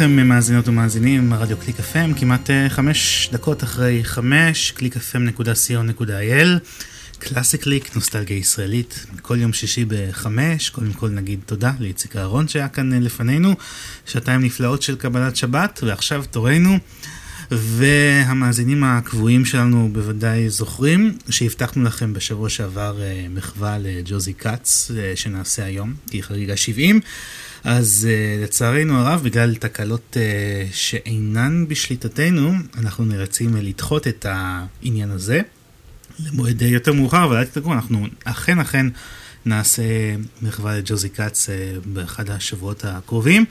לכם מאזינות ומאזינים, רדיו קליק FM, כמעט אה, חמש דקות אחרי חמש, www.clickfm.co.il, קלאסי קליק, נוסטלגיה ישראלית, כל יום שישי בחמש, קודם כל נגיד תודה לאיציק אהרון שהיה כאן אה, לפנינו, שעתיים נפלאות של קבלת שבת, ועכשיו תורנו. והמאזינים הקבועים שלנו בוודאי זוכרים שהבטחנו לכם בשבוע שעבר אה, מחווה לג'וזי כץ שנעשה היום, כי חגיגה 70. אז uh, לצערנו הרב, בגלל תקלות uh, שאינן בשליטתנו, אנחנו נרצים לדחות את העניין הזה למועד יותר מאוחר, אבל אל תדאגו, אנחנו אכן אכן נעשה מחווה לג'וזי כץ uh, באחד השבועות הקרובים.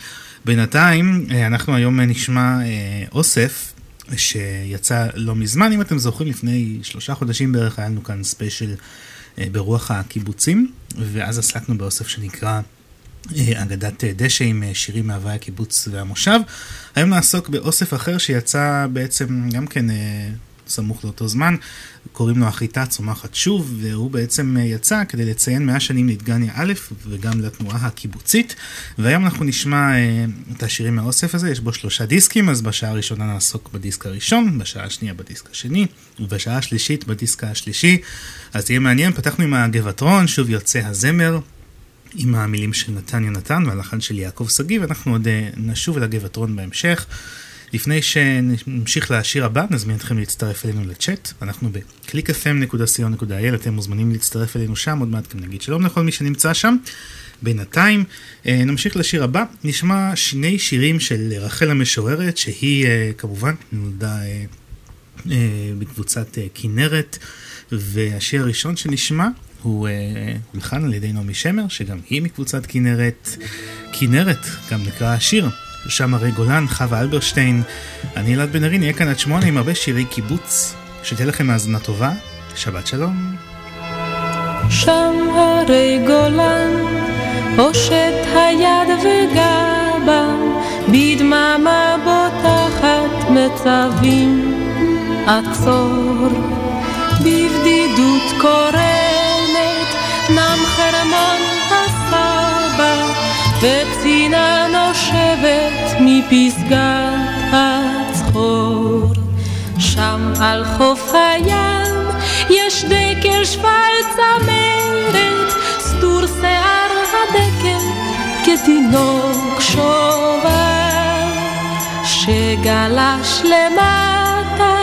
בינתיים, uh, אנחנו היום נשמע uh, אוסף שיצא לא מזמן, אם אתם זוכרים, לפני שלושה חודשים בערך היה לנו כאן ספיישל uh, ברוח הקיבוצים, ואז עסקנו באוסף שנקרא... אה, אגדת אה, דשא עם אה, שירים מהווי הקיבוץ והמושב. היום נעסוק באוסף אחר שיצא בעצם גם כן סמוך לאותו זמן, קוראים לו החיטה צומחת שוב, והוא בעצם יצא כדי לציין 100 שנים לדגניה א' וגם לתנועה הקיבוצית. והיום אנחנו נשמע את השירים מהאוסף הזה, יש בו שלושה דיסקים, אז בשעה הראשונה נעסוק בדיסק הראשון, בשעה השנייה בדיסק השני, ובשעה השלישית בדיסק השלישי. אז יהיה מעניין, פתחנו עם הגבעטרון, שוב יוצא הזמר. עם המילים של נתן יונתן והלחן של יעקב שגיא, ואנחנו עוד אה, נשוב אל הגבעטרון בהמשך. לפני שנמשיך לשיר הבא, נזמין אתכם להצטרף אלינו לצ'אט. אנחנו ב-clickfm.co.il, אתם מוזמנים להצטרף אלינו שם, עוד מעט גם נגיד שלום לכל מי שנמצא שם. בינתיים, אה, נמשיך לשיר הבא, נשמע שני שירים של רחל המשוררת, שהיא אה, כמובן נולדה בקבוצת כנרת, והשיר הראשון שנשמע הוא הולחן על ידי נעמי שמר, שגם היא מקבוצת כנרת. כנרת, גם נקרא השיר. שם הרי גולן, חווה אלברשטיין. אני אלעד בן ארי, נהיה כאן עד שמונה עם הרבה שירי קיבוץ שתהיה לכם האזנה טובה, שבת שלום. שם הרי גולן, הושט היד וגבה, בדממה בוטחת מצבים, עצור, בבדידות קורנת, נם חרמון הסבא, וצינה נושבת מפסגת הצחור. שם על חוף הים יש דקל שפל צמרת, סטור שיער הדקל כתינוק שובב, שגלש למטה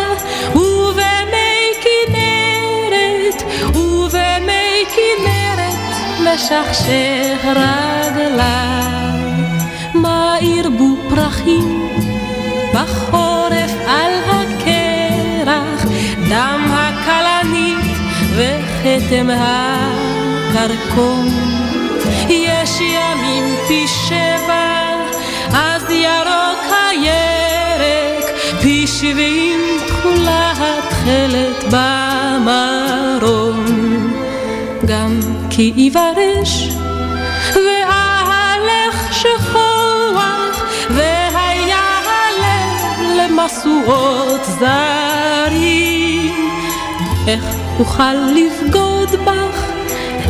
משכשך רגליו. מה ירבו פרחים בחורף על הקרח, דם הכלנית וכתם הקרקום. יש ימים פי שבע, אז ירוק הירק, פי שבעים תכולה התכלת במרום. כי יברש ואהלך שכוח, והיה הלב למשואות זרים. איך אוכל לבגוד בך,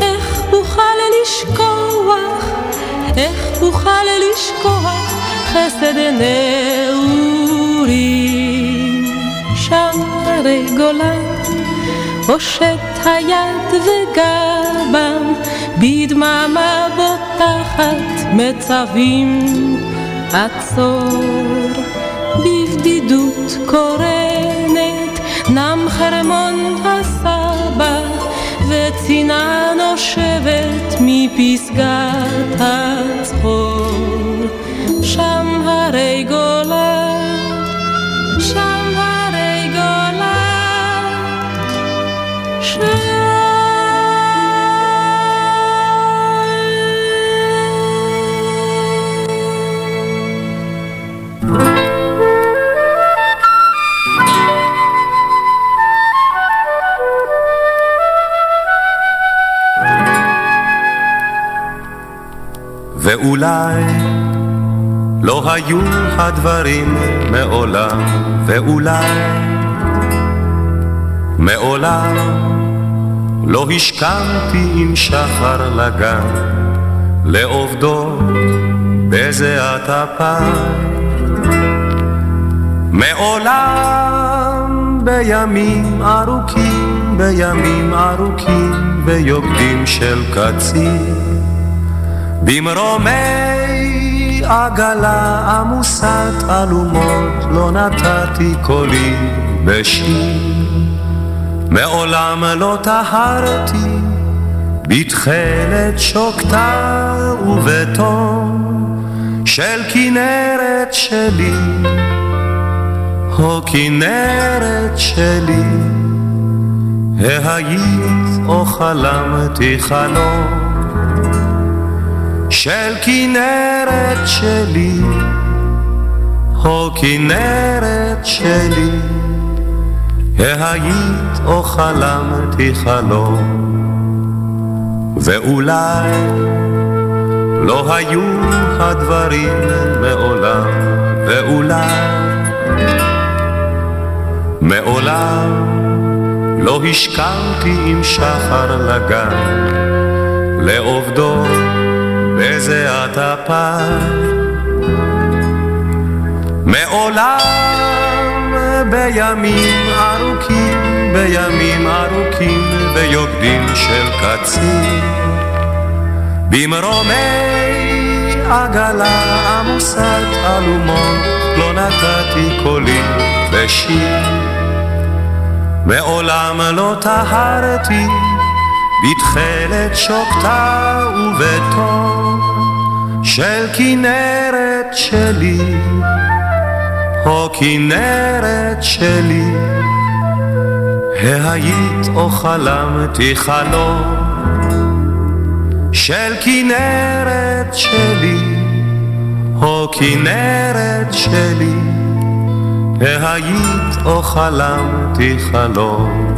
איך אוכל לשכוח, איך אוכל לשכוח חסד נעורים. שם הרי גולן, הושט היד וגבם, בדממה בוטחת מצבים עצור, בבדידות קורנת, נם חרמון הסבא, וצינה נושבת מפסגת הצחור. שם הרי גולן, שם ואולי לא היו הדברים מעולם, ואולי מעולם לא השכמתי עם שחר לגן, לעובדו בזיעת אפיים. מעולם בימים ארוכים, בימים ארוכים, ביוקדים של קצין. במרומי עגלה עמוסת אלומות לא נתתי קולי בשיר. מעולם לא טהרתי בתכלת שוקתה ובתום של כנרת שלי, הו כנרת שלי, ההיית או חלמתי חלום של כנרת שלי, הו כנרת שלי, ההיית או חלמתי חלום, ואולי לא היו הדברים מעולם, ואולי מעולם לא השכמתי עם שחר לגן, לעובדו בזיעת אפיים. מעולם בימים ארוכים, בימים ארוכים ויוקדים של קצין, במרומי עגלה עמוסת אלומות, לא נתתי קולי בשיר. מעולם לא טהרתי בתכלת שוקתה ובתום של כנרת שלי, הו כנרת שלי, ההיית או חלמתי חלום של כנרת שלי, הו כנרת שלי, והיית או חלמתי חלום.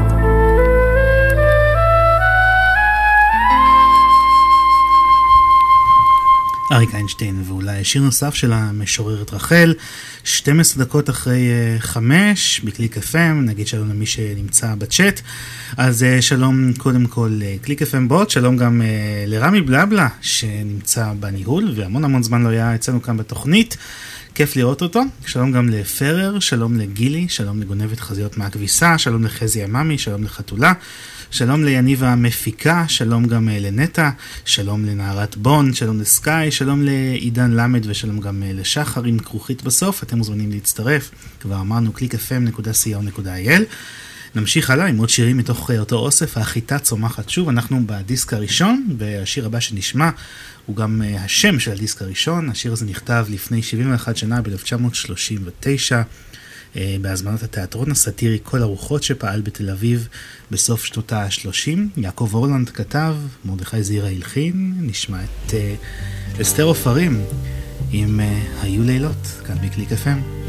אריק איינשטיין, ואולי שיר נוסף של המשוררת רחל, 12 דקות אחרי uh, חמש, בקליק FM, נגיד שלום למי שנמצא בצ'אט. אז uh, שלום קודם כל uh, קליק FM בוט, שלום גם לרמי בלבלה שנמצא בניהול, והמון המון זמן לא היה אצלנו כאן בתוכנית. כיף לראות אותו. שלום גם לפרר, שלום לגילי, שלום לגונבת חזיות מהכביסה, שלום לחזי עממי, שלום לחתולה. שלום ליניב המפיקה, שלום גם אה, לנטע, שלום לנערת בון, שלום לסקאי, שלום לעידן למד ושלום גם אה, לשחר עם כרוכית בסוף, אתם מוזמנים להצטרף, כבר אמרנו www.clickfm.co.il. נמשיך הלאה עם עוד שירים מתוך אה, אותו אוסף, החיטה צומחת שוב, אנחנו בדיסק הראשון, והשיר הבא שנשמע הוא גם השם של הדיסק הראשון, השיר הזה נכתב לפני 71 שנה, ב-1939. אה, בהזמנת התיאטרון הסאטירי כל הרוחות שפעל בתל אביב בסוף שנות ה-30. יעקב אורלנד כתב, מרדכי זעירה הלחין, נשמע את uh, אסתר עופרים עם uh, היו לילות, כאן בקליק FM.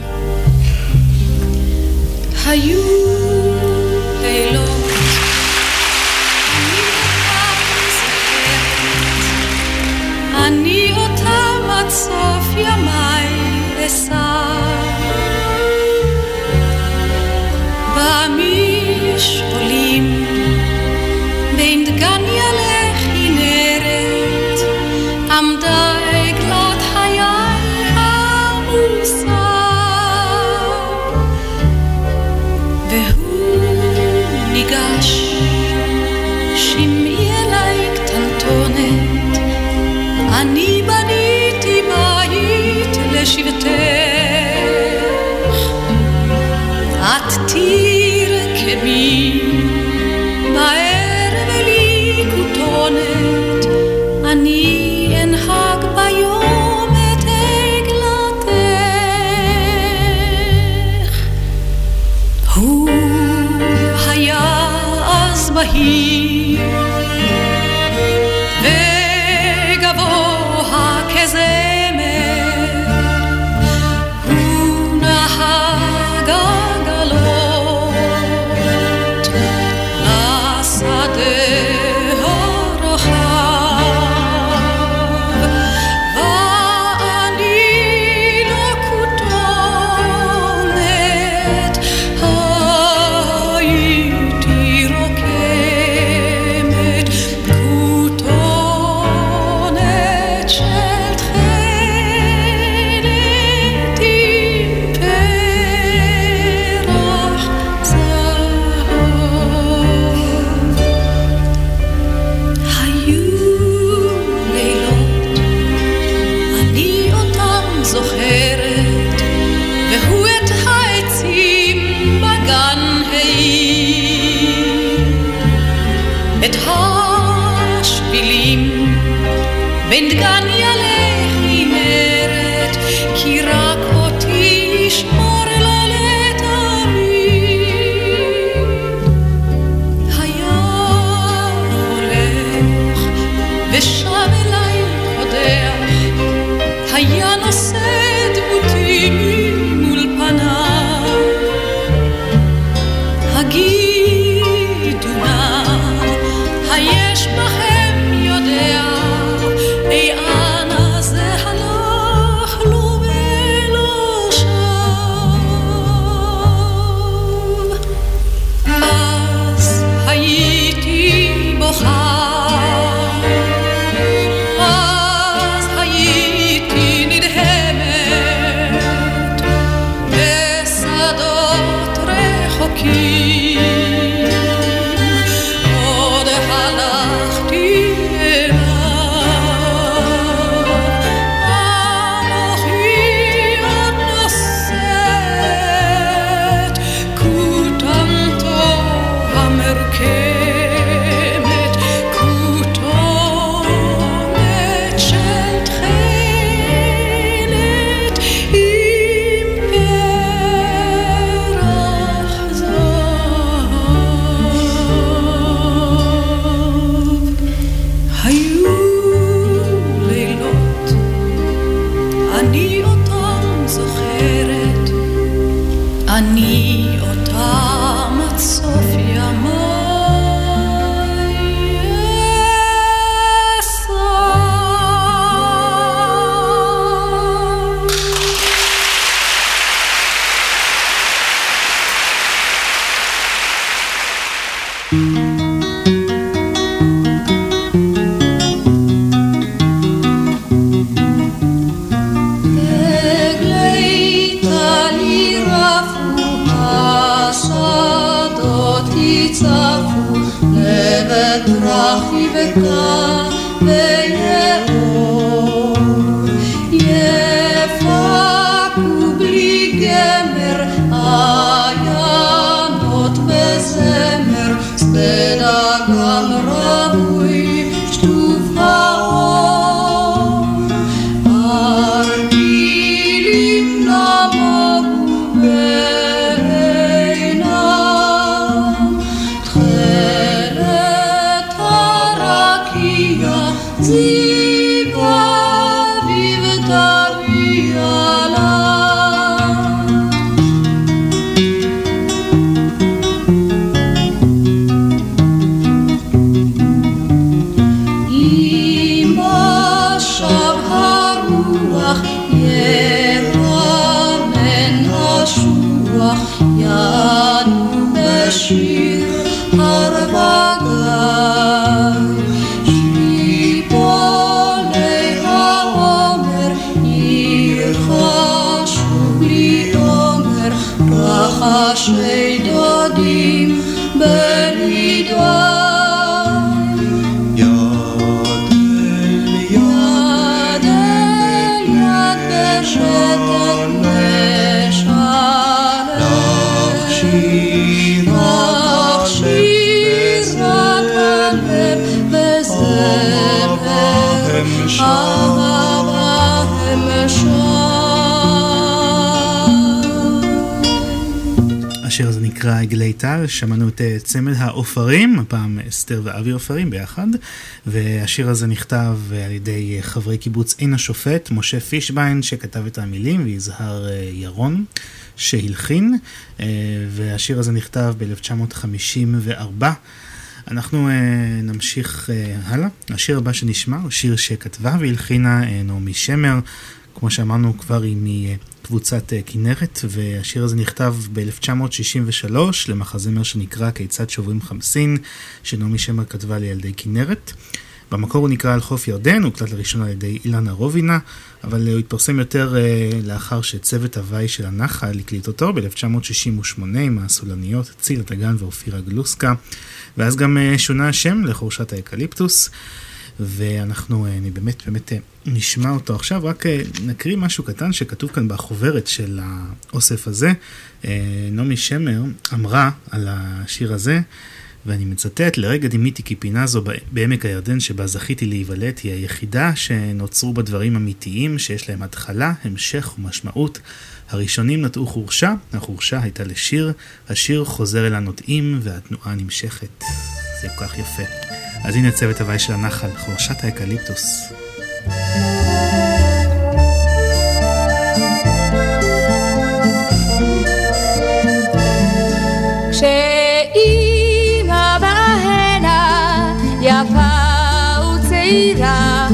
היו לילות אני אותם עד ימיי אשא חמיש עולים בין דגניה לכנרת עמדה עגלת חיי עמוסה והוא ניגש שמעי אליי קטנטונת אני בניתי בית לשבטך את תהיי רחשי דודים טל, שמענו את אה, צמד העופרים, הפעם אסתר ואבי עופרים ביחד, והשיר הזה נכתב אה, על ידי אה, חברי קיבוץ עין השופט, משה פישביין שכתב את המילים, ויזהר ירון שהלחין, והשיר הזה נכתב ב-1954. אנחנו uh, נמשיך uh, הלאה. השיר הבא שנשמע הוא שיר שכתבה והלחינה uh, נעמי שמר. כמו שאמרנו כבר היא מקבוצת uh, כנרת, והשיר הזה נכתב ב-1963 למחזמר שנקרא כיצד שוברים חמסין, שנעמי שמר כתבה לילדי כנרת. במקור הוא נקרא על חוף ירדן, הוא הוקלט לראשונה על ידי אילנה רובינה, אבל אה, הוא התפרסם יותר אה, לאחר שצוות הוואי של הנחל הקליט אותו ב-1968 עם הסולניות צילה דגן ואופירה גלוסקה, ואז גם שונה השם לחורשת האקליפטוס. ואנחנו אה, אני באמת באמת אה, נשמע אותו עכשיו, רק אה, נקריא משהו קטן שכתוב כאן בחוברת של האוסף הזה. נעמי שמר אמרה על השיר הזה, ואני מצטט, לרגע דימיתי כי פינה זו בעמק הירדן שבה זכיתי להיוולד היא היחידה שנוצרו בה דברים אמיתיים שיש להם התחלה, המשך ומשמעות. הראשונים נטעו חורשה, החורשה הייתה לשיר, השיר חוזר אל הנוטעים והתנועה נמשכת. זה כל כך יפה. אז הנה צוות הוואי של הנחל, חורשת האקליפטוס. כשאימא בהנה יפה וצעירה,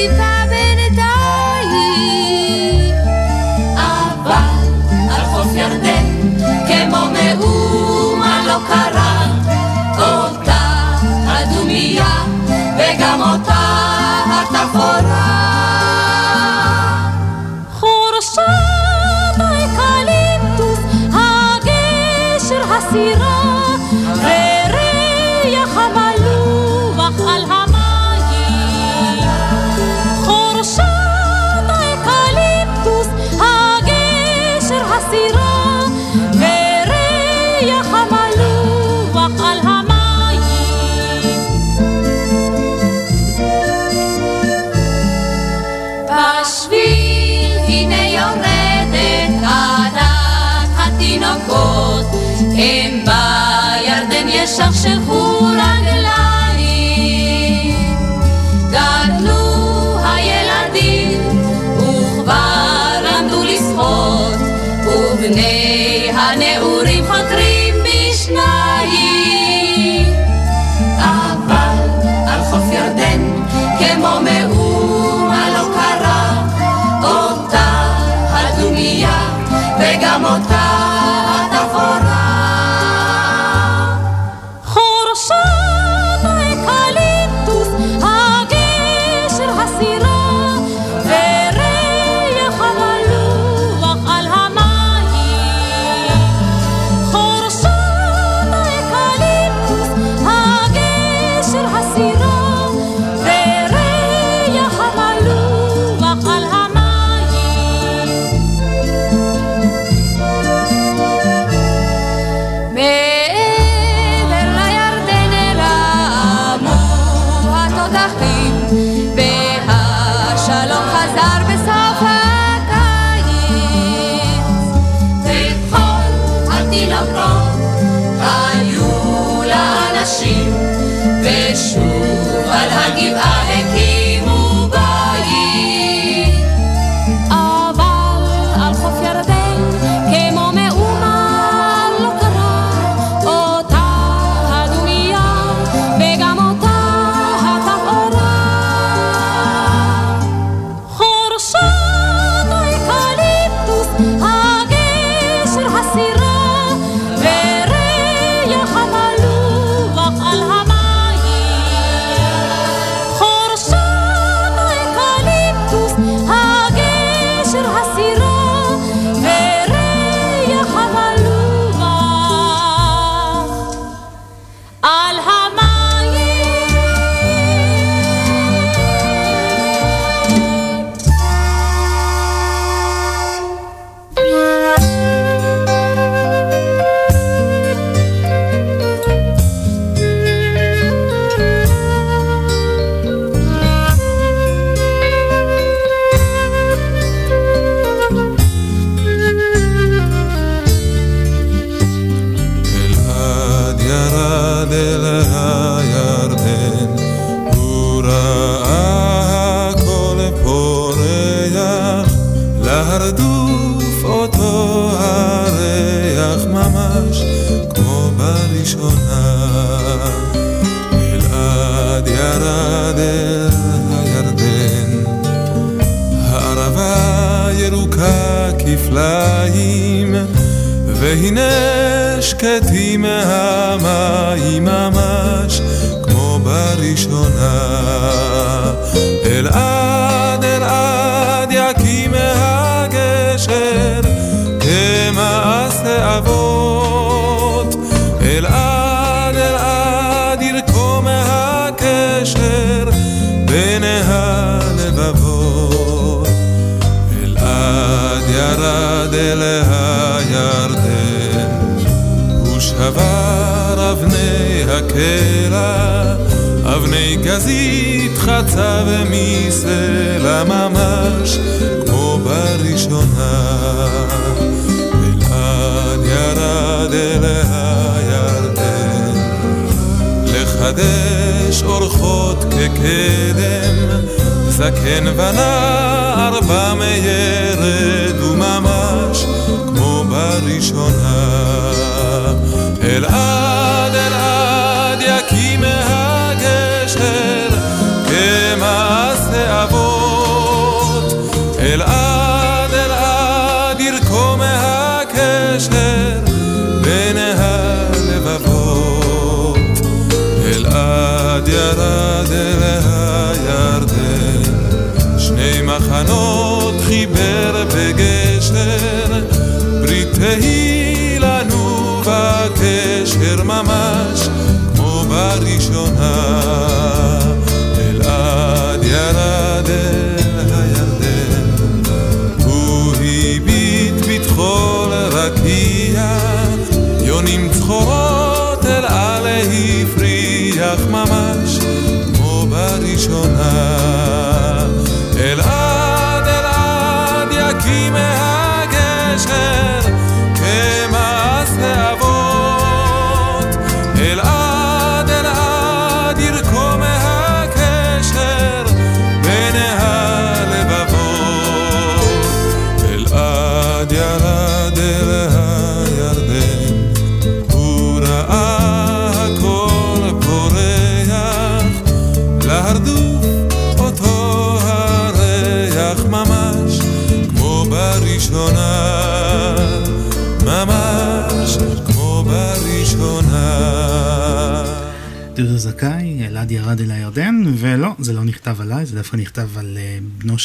שיבה בינתיים. אבל על חוף ירדן, כמו מאומה לא קרה, אותה הדומייה וגם אותה התפאורה. הם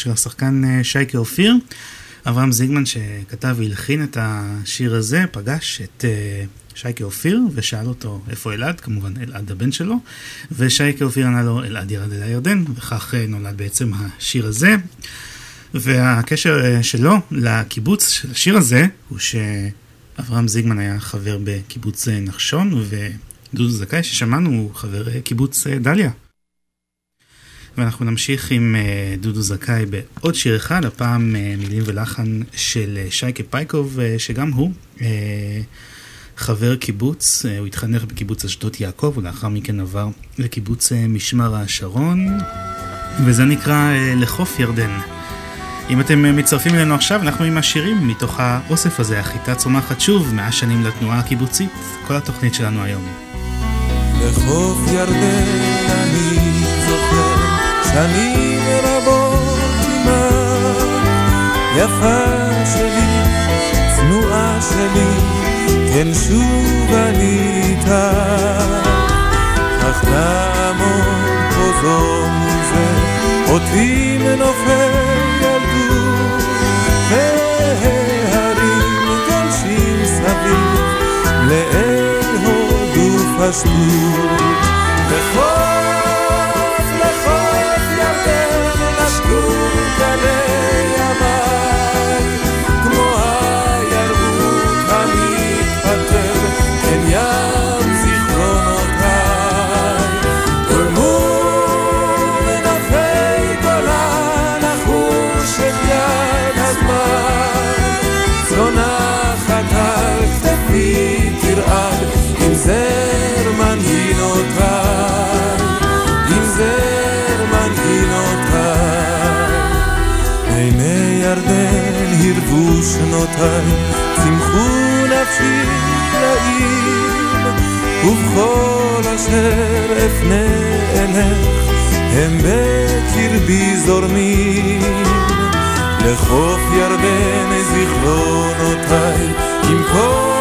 של השחקן אה, שייקה אופיר. אברהם זיגמן שכתב והלחין את השיר הזה, פגש את אה, שייקה אופיר ושאל אותו איפה אלעד, כמובן אלעד הבן שלו, ושייקה אופיר ענה לו אלעד ירד אל הירדן, וכך אה, נולד בעצם השיר הזה. והקשר שלו לקיבוץ של השיר הזה הוא שאברהם זיגמן היה חבר בקיבוץ נחשון ודודו זכאי ששמענו הוא חבר קיבוץ דליה. ואנחנו נמשיך עם אה, דודו זכאי בעוד שיר אחד, הפעם אה, מילים ולחן של אה, שייקה פייקוב שגם הוא חבר קיבוץ, הוא התחנך בקיבוץ אשדות יעקב ולאחר מכן עבר לקיבוץ משמר השרון וזה נקרא לחוף ירדן. אם אתם מצטרפים אלינו עכשיו, אנחנו עם השירים מתוך האוסף הזה, החיטה צומחת שוב, מאה שנים לתנועה הקיבוצית, כל התוכנית שלנו היום. לחוף ירדן אני זוכר שנים רבות עימך יפה שלי, צנועה שלי, כן שוב אני איתך. אך נעמוד פה זו מול זה אותי מנופי ילדות וההרים גולשים סביב לאל הודו פשטות לחוף, לחוף ירדן נשקו ירדן הרבו שנותיי צמחו נפשי לעיר ובכל אשר אפנה אלך, הם בקרבי זורמים. לחוף ירדן זיכרונותיי, עם כל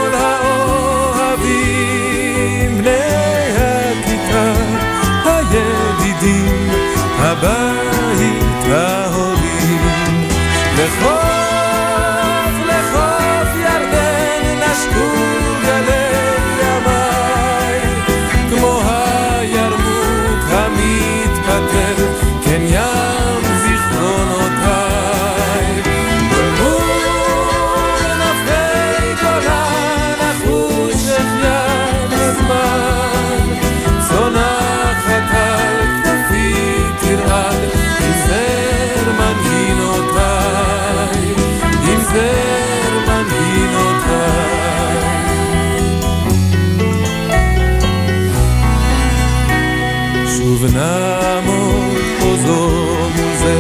ונעמוד פה זו מול זה,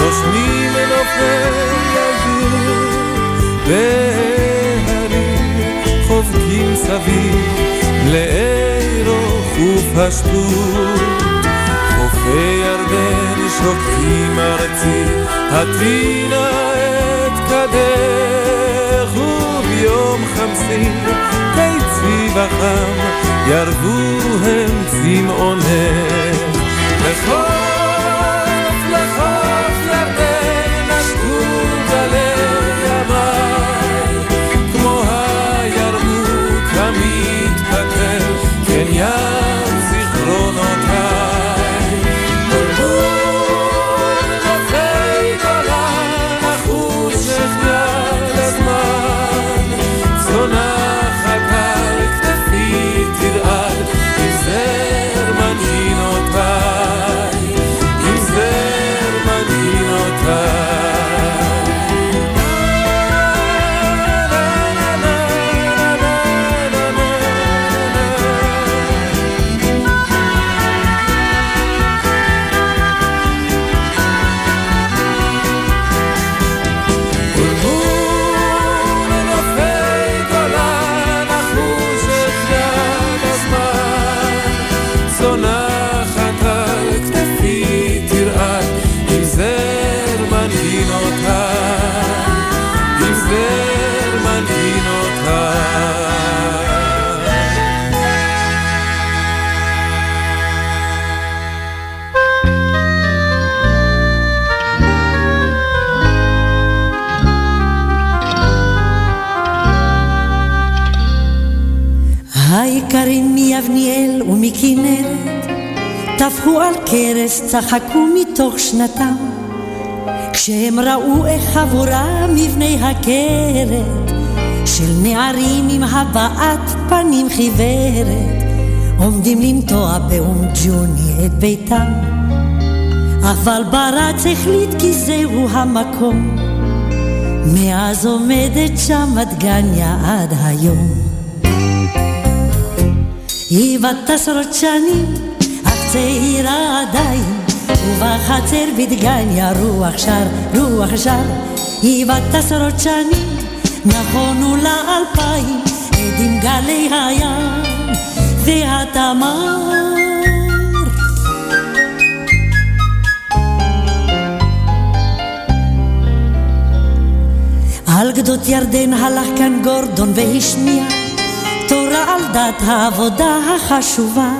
נושמים מנופי ילדות, והרים חובקים סביב לעירו ופשטות. חופי ירדן שוקעים ארצי, הטבינה את קדך, וביום חמסי קיצי וחם, ירבו הם צמאונך. לחוף, האיכרים מיבניאל ומכנרת טפחו על קרס, צחקו מתוך שנתם. כשהם ראו איך חבורה מבני הכרת של נערים עם הבעת פנים חיוורת עומדים לנטוע באום ג'וני את ביתם. אבל ברץ החליט כי זהו המקום מאז עומדת שם דגניה עד היום היא בת עשרות שנים, אך צעירה עדיין, ובחצר בדגניה רוח שר, רוח שר. היא בת עשרות שנים, נכונו לה אלפיים, עדים גלי הים והתמר. על גדות ירדן הלך כאן גורדון והשמיע תורה על דת העבודה החשובה.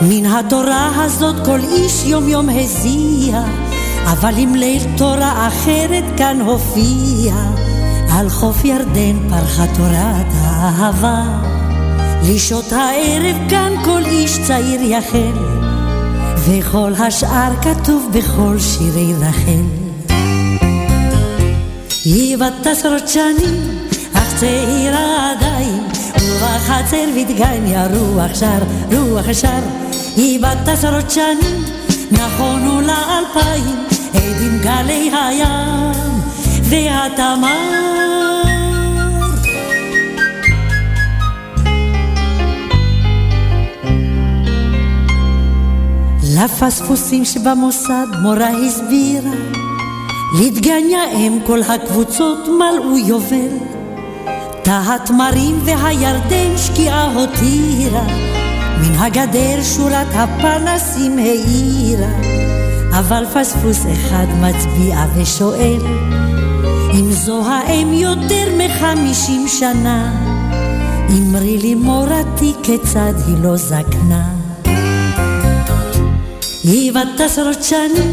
מן התורה הזאת כל איש יום יום הזיע, אבל עם ליל תורה אחרת כאן הופיע. על חוף ירדן פרחה תורת האהבה. לשעות הערב כאן כל איש צעיר יחל, וכל השאר כתוב בכל שירי רחל. היא בת עשרות שנים, אך צעירה עדיין, ובחצר בדגניה רוח שר, רוח שר, היא בת עשרות שנים, נכונו לה אלפיים, עדים גלי הים והתמר. לפספוסים שבמוסד מורה הסבירה, לדגניה אם כל הקבוצות מלאו יובל. תא התמרים והירדן שקיעה הותירה, מן הגדר שורת הפנסים האירה, אבל פספוס אחד מצביע ושואל, אם זו האם יותר מחמישים שנה, אמרי לי מורתי כיצד היא לא זקנה. היא בת עשרות שנים,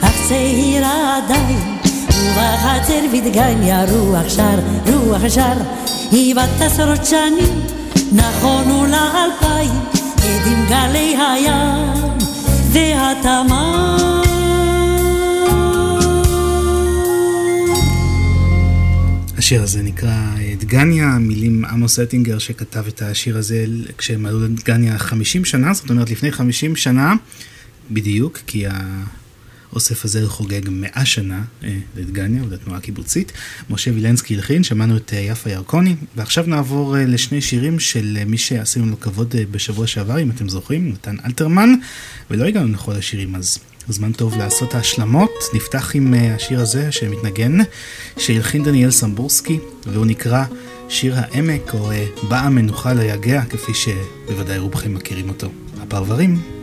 אך צעירה עדיין, ובחצר בדגניה רוח שר, רוח שר, היא בת עשרות שנים, נכונו לה אלפיים, עדים גלי הים והתמר. השיר הזה נקרא אה, דגניה, מילים עמוס אטינגר שכתב את השיר הזה כשהם עלו לדגניה 50 שנה, זאת אומרת לפני 50 שנה בדיוק, כי האוסף הזה חוגג 100 שנה אה, לדגניה ולתנועה הקיבוצית. משה וילנסקי הלחין, שמענו את אה, יפה ירקוני, ועכשיו נעבור לשני שירים של מי שעשינו לו כבוד בשבוע שעבר, אם אתם זוכרים, נתן אלתרמן, ולא הגענו לכל השירים אז. זמן טוב לעשות ההשלמות. נפתח עם אה, השיר הזה שמתנגן, שהלחין דניאל סמבורסקי, והוא נקרא שיר העמק, או אה, באה המנוחה ליגע, כפי שבוודאי רובכם מכירים אותו. הפרברים.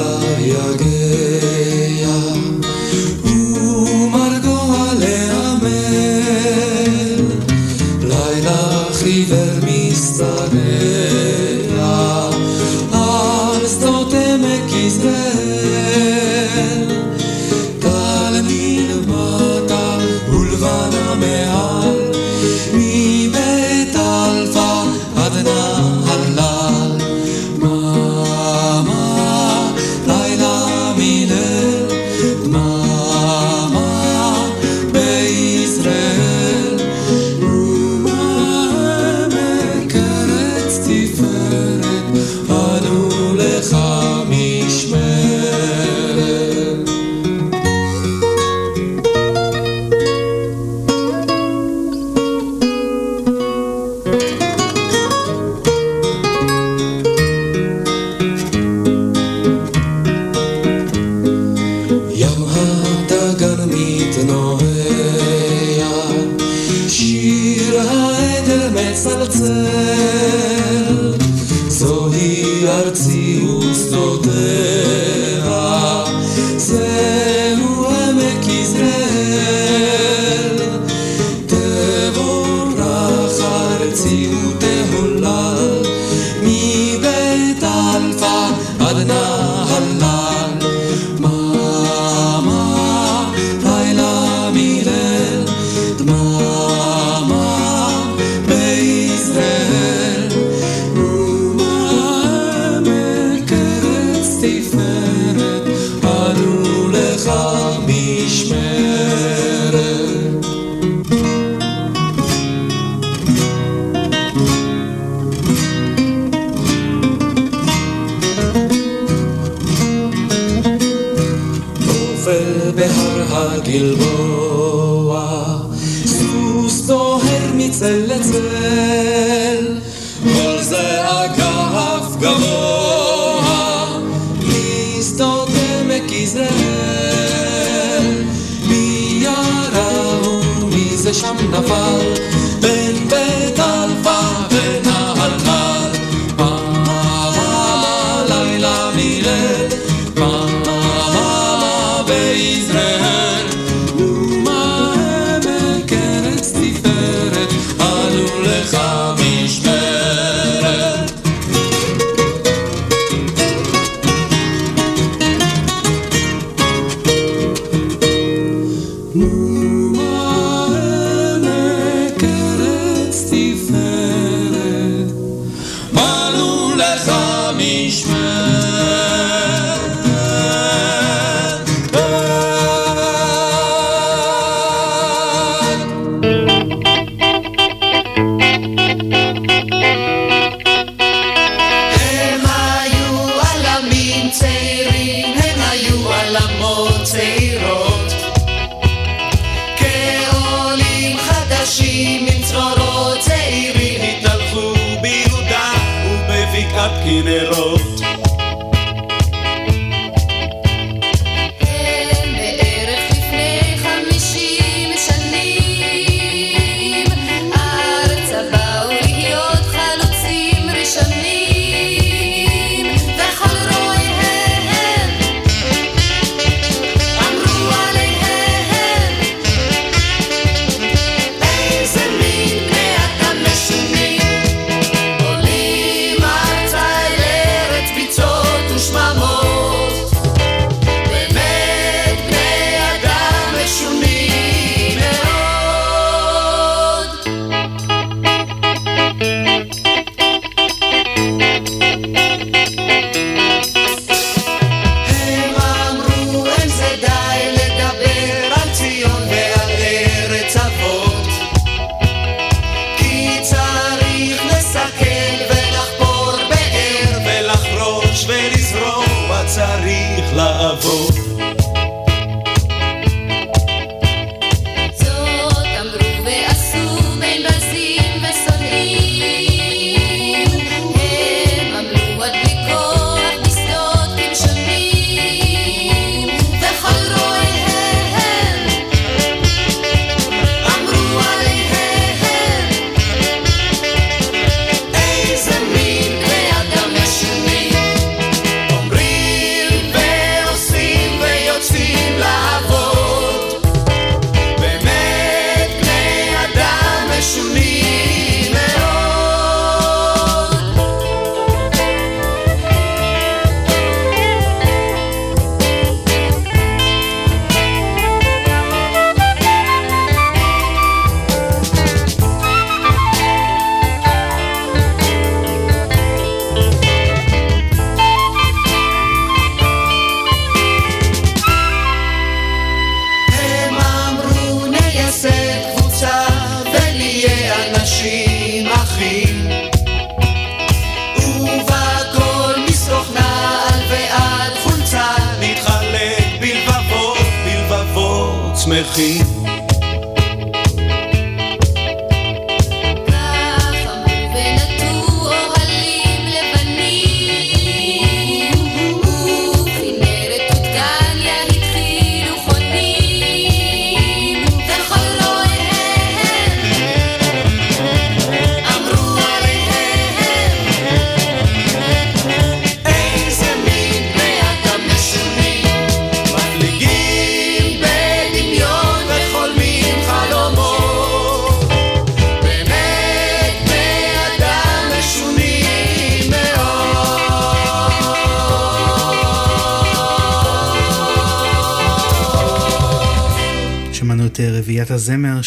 המנוחה ליגע,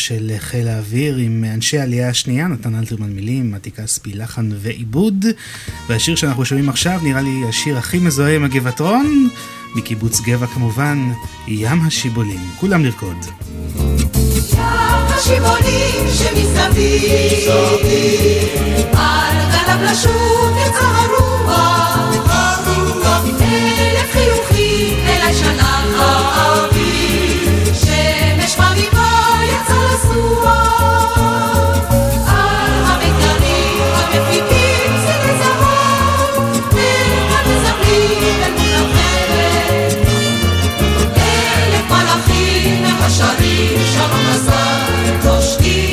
של חיל האוויר עם אנשי העלייה השנייה, נתן אלתרמן מילים, מתי כספי לחן ועיבוד. והשיר שאנחנו שומעים עכשיו נראה לי השיר הכי מזוהה עם הגבעתרון, מקיבוץ גבע כמובן, ים השיבולים. כולם לרקוד. ים השיבולים שמסביב, על גליו לשוב את הרוח, אלף חיוכים אל השנה. Shari, Shalom Azar, Koshki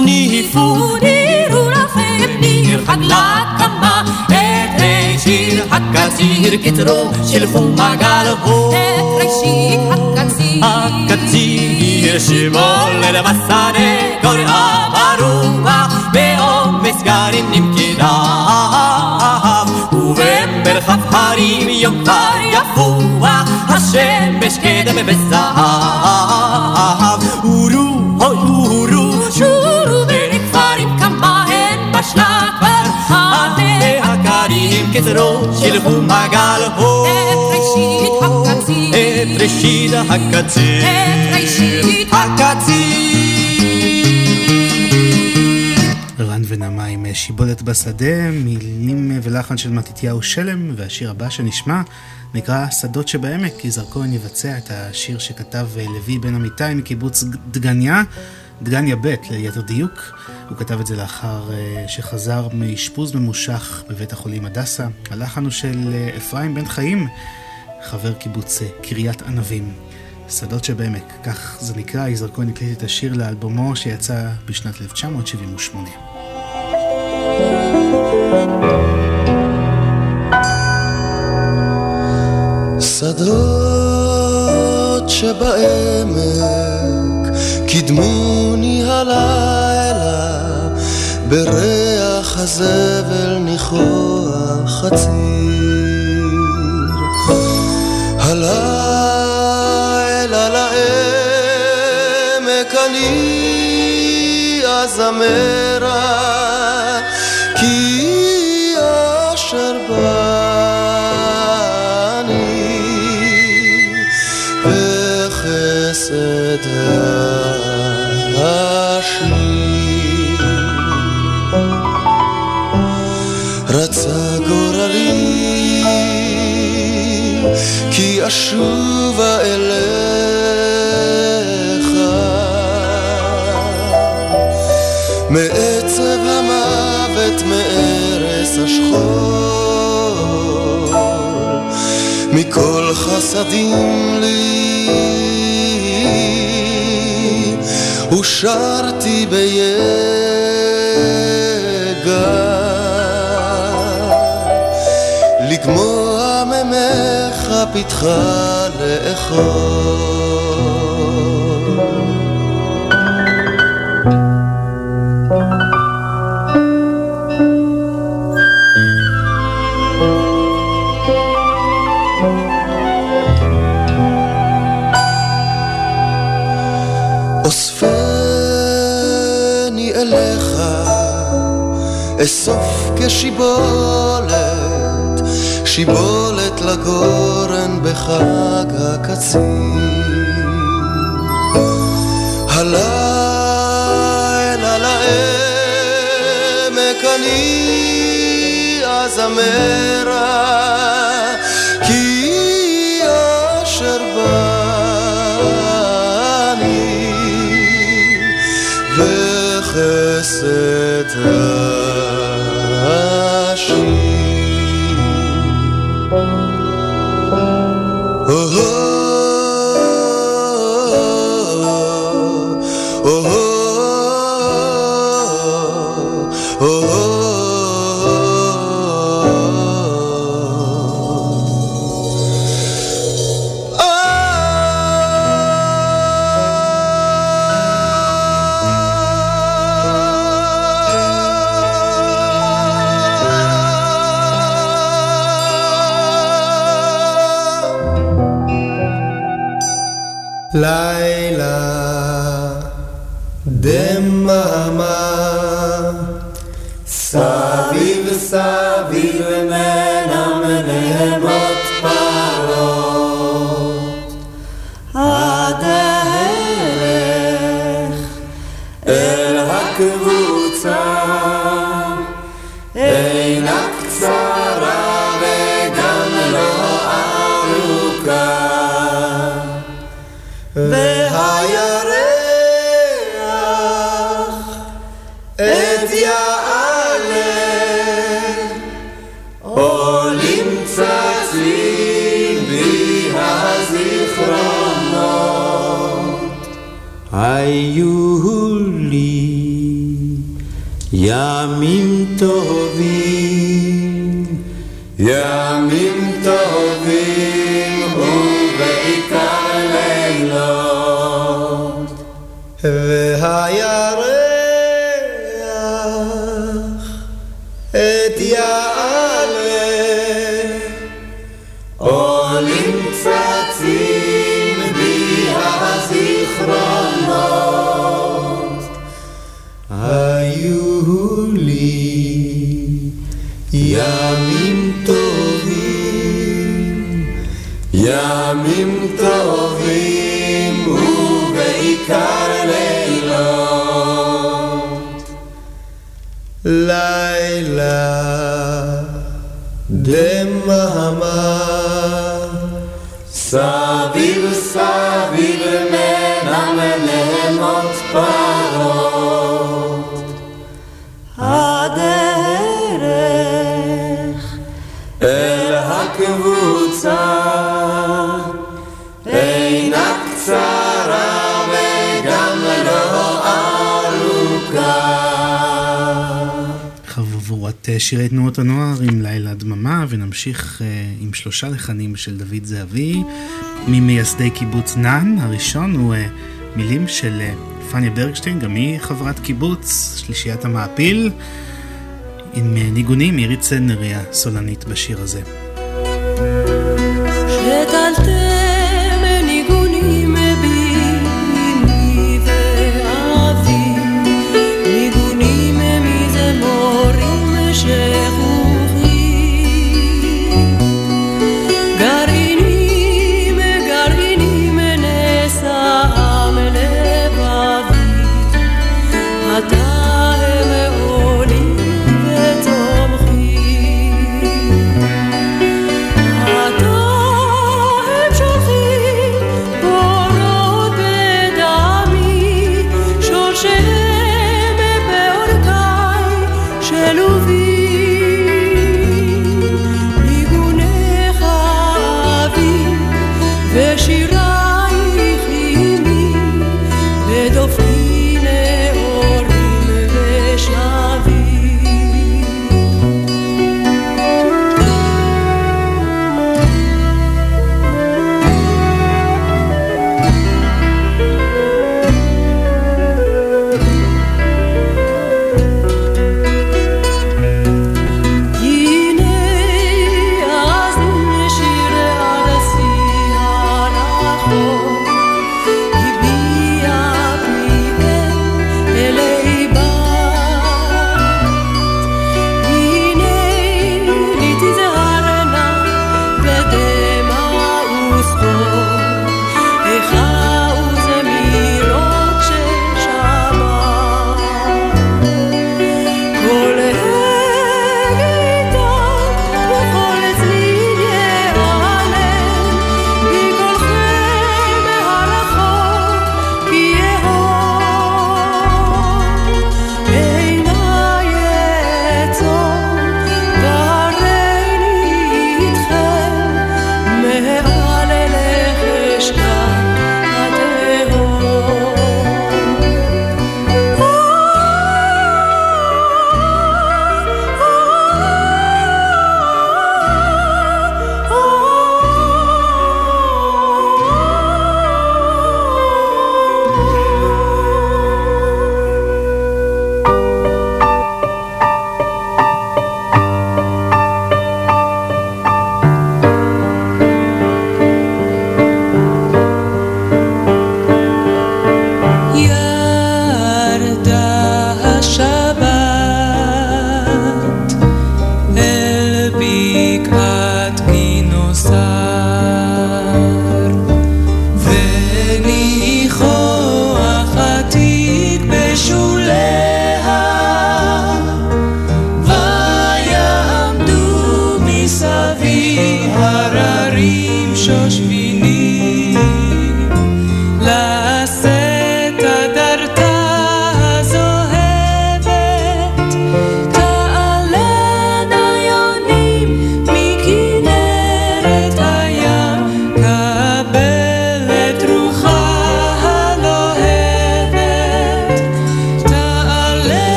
فونير ورافع منير حقلا كما تريشير حقا تسير كترو شلفو ما قالبو تريشير حقا تسير حقا تسير شمال لبساني قري آباروما بيوم مسكارين نمكنا وبمبر خف حريم يوم قار يفوا هالشمس كده ببزاها הקרים כתרו שילכו מגל הו את ראשית הקציר את ראשית הקציר רן ונעמה עם שיבולת בשדה, מילים ולחן של מתתיהו שלם, והשיר הבא שנשמע נקרא שדות שבעמק, יזהר כהן יבצע את השיר שכתב לוי בן אמיתי מקיבוץ דגניה, דגניה ב' ליתר דיוק. הוא כתב את זה לאחר אה, שחזר מאשפוז ממושך בבית החולים הדסה. הלחן הוא של אה, אפרים בן חיים, חבר קיבוץ אה, קריית ענבים. שדות שבעמק, כך זה נקרא, יזהר כהן הקליט את השיר לאלבומו שיצא בשנת 1978. שדות שבעמק קידמוני הלילה בריח הזבל ניחוח הציר. הלילה לעמק אני אזמרה כי אשר בני בחסד אשובה אליך. מעצב המוות מארץ השכול מכל חסדים לי. ושרתי ביגע פתחה לאכול. אוספני אליך, אסוף כשיבולת, שיבולת לגורן בחג הקציר. הלילה לעמק אני אזמרה, כי אשר ימים טובים ימים טובים ימים טובים ובעיקר לילות. לילה דממה סביב סביב מנמנמות פרות שירי תנועות הנוער עם לילה דממה, ונמשיך אה, עם שלושה לחנים של דוד זהבי, ממייסדי קיבוץ נאן. הראשון הוא אה, מילים של אה, פניה ברגשטיין, גם היא חברת קיבוץ, שלישיית המעפיל, עם אה, ניגונים, מירי צנר היא הסולנית בשיר הזה.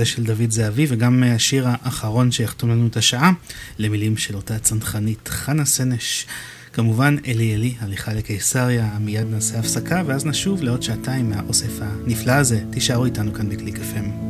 ולהקה, גם זה של דוד זהבי, וגם אה, השיר האחרון שיחתום לנו את השעה, למילים של אותה צנחנית חנה סנש. כמובן, אלי אלי, הליכה לקיסריה, מיד נעשה הפסקה, ואז נשוב לעוד שעתיים מהאוסף הנפלא הזה. תישארו איתנו כאן בקליק FM.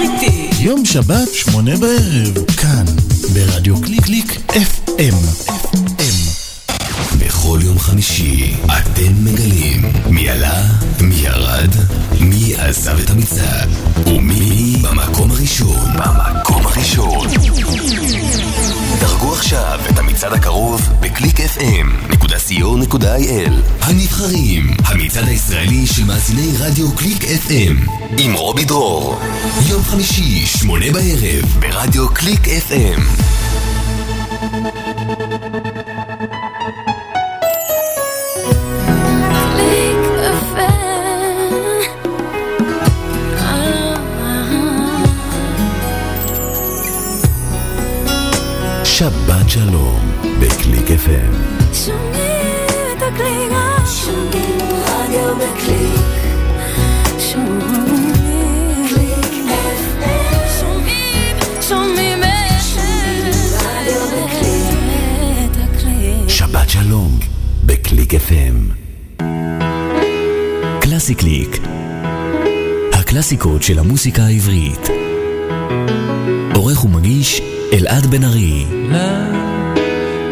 סלבריטי! יום שבת, שמונה בערב, כאן, ברדיו קליק קליק FM. בכל יום חמישי אתם מגלים מי עלה, מי ירד, מי עזב את המצעד ומי במקום הראשון. במקום הראשון. דרגו עכשיו את המצעד הקרוב בקליק fm.co.il הנבחרים, המצעד הישראלי של מאזיני רדיו קליק FM עם רובי דרור. יום חמישי, שמונה בערב ברדיו קליק FM שלום בקליק FM. שומעים את הקליק, שומעים רדיו בקליק. שומעים קליק FM. שומעים, שומעים רדיו בקליק. שבת שלום בקליק FM. קלאסי קליק. הקלאסיקות של המוסיקה העברית. עורך ומגיש אלעד בן ארי. La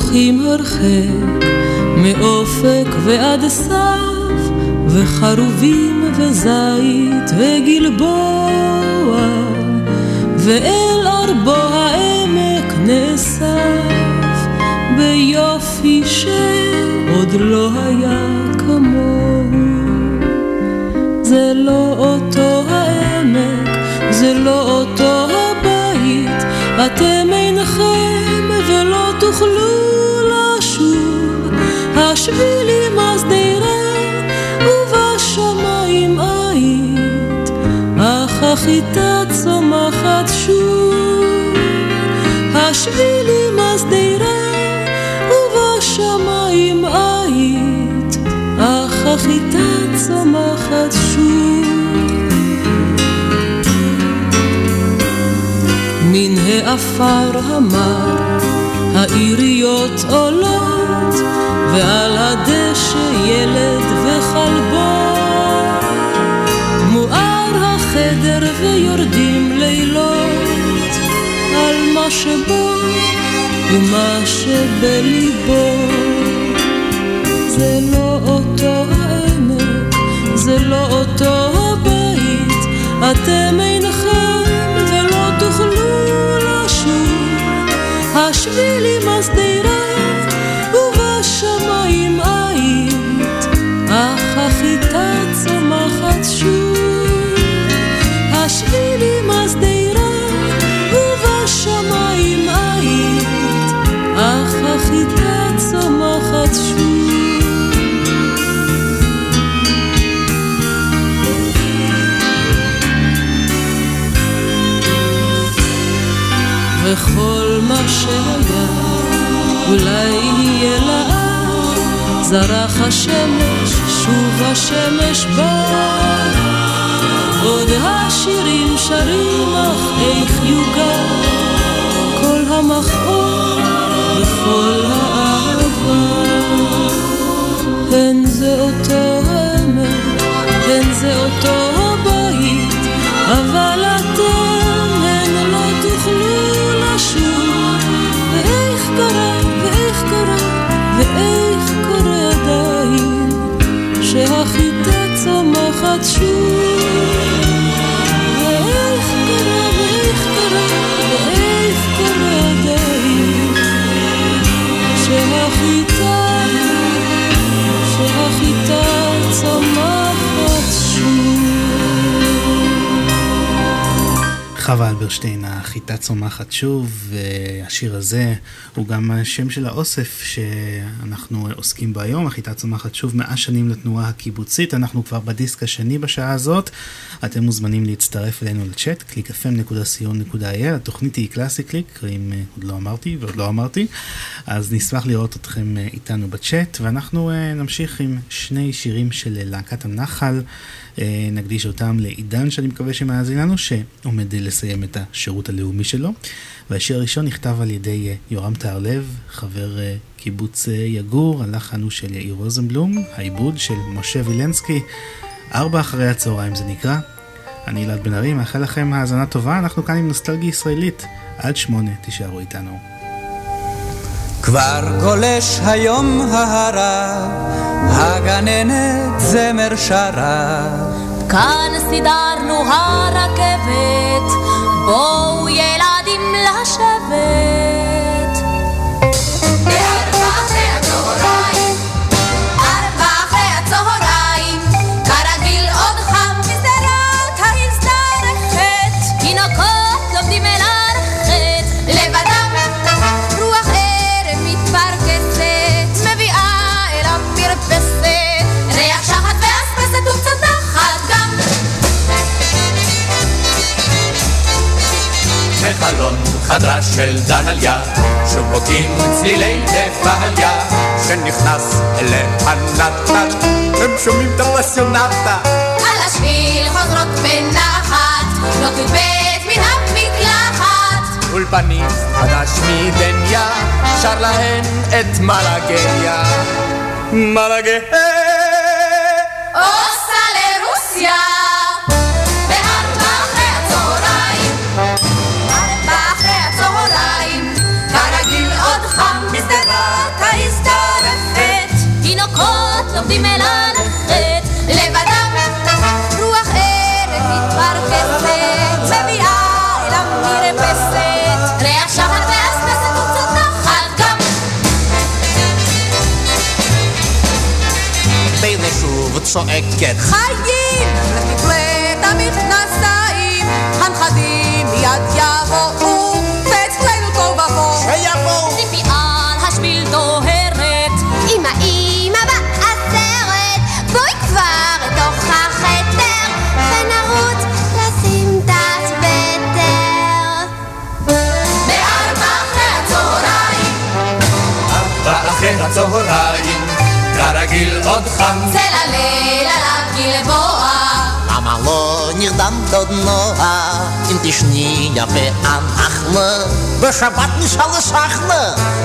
שפוכים הרחק, מאופק ועד סף, וחרובים וזית וגלבוע, ואל ארבו העמק נאסף, ביופי שעוד לא היה כמוהו. זה לא השבילים השדרה ובשמיים היית, אך החיטה צומחת שוב. השבילים השדרה ובשמיים היית, אך החיטה צומחת שוב. מן העפר המר העיריות עולות, ועל הדשא ילד וכלבו. מואר החדר ויורדים לילות על מה שבו ומה שבליבו. זה לא אותו העמק, זה לא אותו הבית, אתם אינכם ולא תוכלו לשוב. השבילים השדרה השבילים השדרה ובשמיים היית, אך החיטה צומחת שוב. וכל מה שהיה אולי יהיה לאט זרח השמש, שוב השמש בא עוד השירים שרים אך איך יוגע כל המכאוב וכל האהבה. הן זה אותו העמק, הן זה אותו אלברשטיין, החיטה צומחת שוב, והשיר הזה הוא גם השם של האוסף שאנחנו עוסקים בו היום, החיטה צומחת שוב, מאה שנים לתנועה הקיבוצית, אנחנו כבר בדיסק השני בשעה הזאת, אתם מוזמנים להצטרף אלינו לצ'אט, www.clickfm.co.il, התוכנית היא קלאסי קליק, אם עוד לא אמרתי ועוד לא אמרתי, אז נשמח לראות אתכם איתנו בצ'אט, ואנחנו נמשיך עם שני שירים של להקת הנחל. אה, נקדיש אותם לעידן שאני מקווה שמאזין לנו, שעומד לסיים את השירות הלאומי שלו. והשיר הראשון נכתב על ידי אה, יורם טהרלב, חבר אה, קיבוץ יגור, הלחן הוא של יאיר רוזנבלום, העיבוד של משה וילנסקי, ארבע אחרי הצהריים זה נקרא. אני אלעד בן ארי, מאחל לכם האזנה טובה, אנחנו כאן עם נוסטלגיה ישראלית. עד שמונה, תישארו איתנו. כבר גולש היום ההרה, הגננת זמר שרה. כאן סידרנו הרכבת, בואו ילדים לשבת. חדרה של דהליה, שוב בוקעים צלילי דפליה, שנכנס אליה נתן, הם שומעים את הפסיונטה. על השביל חוזרות בנחת, לא תובט מן המקלחת. אולפנים חדש מדניה, שר להן את מלאגיה. מלאגיה. לומדים אל הלכת לבדם רוח ערב מתפרקסת מביאה אל המרפסת ריח שחר ואספסת וקצת נחת גם. והנה שוב צועקת. חיים! עוד חם. צל הליל עליו גלבוע למה לא נרדמת עוד נועה? אם תשני יפה אנחנו בשבת נשלשכנו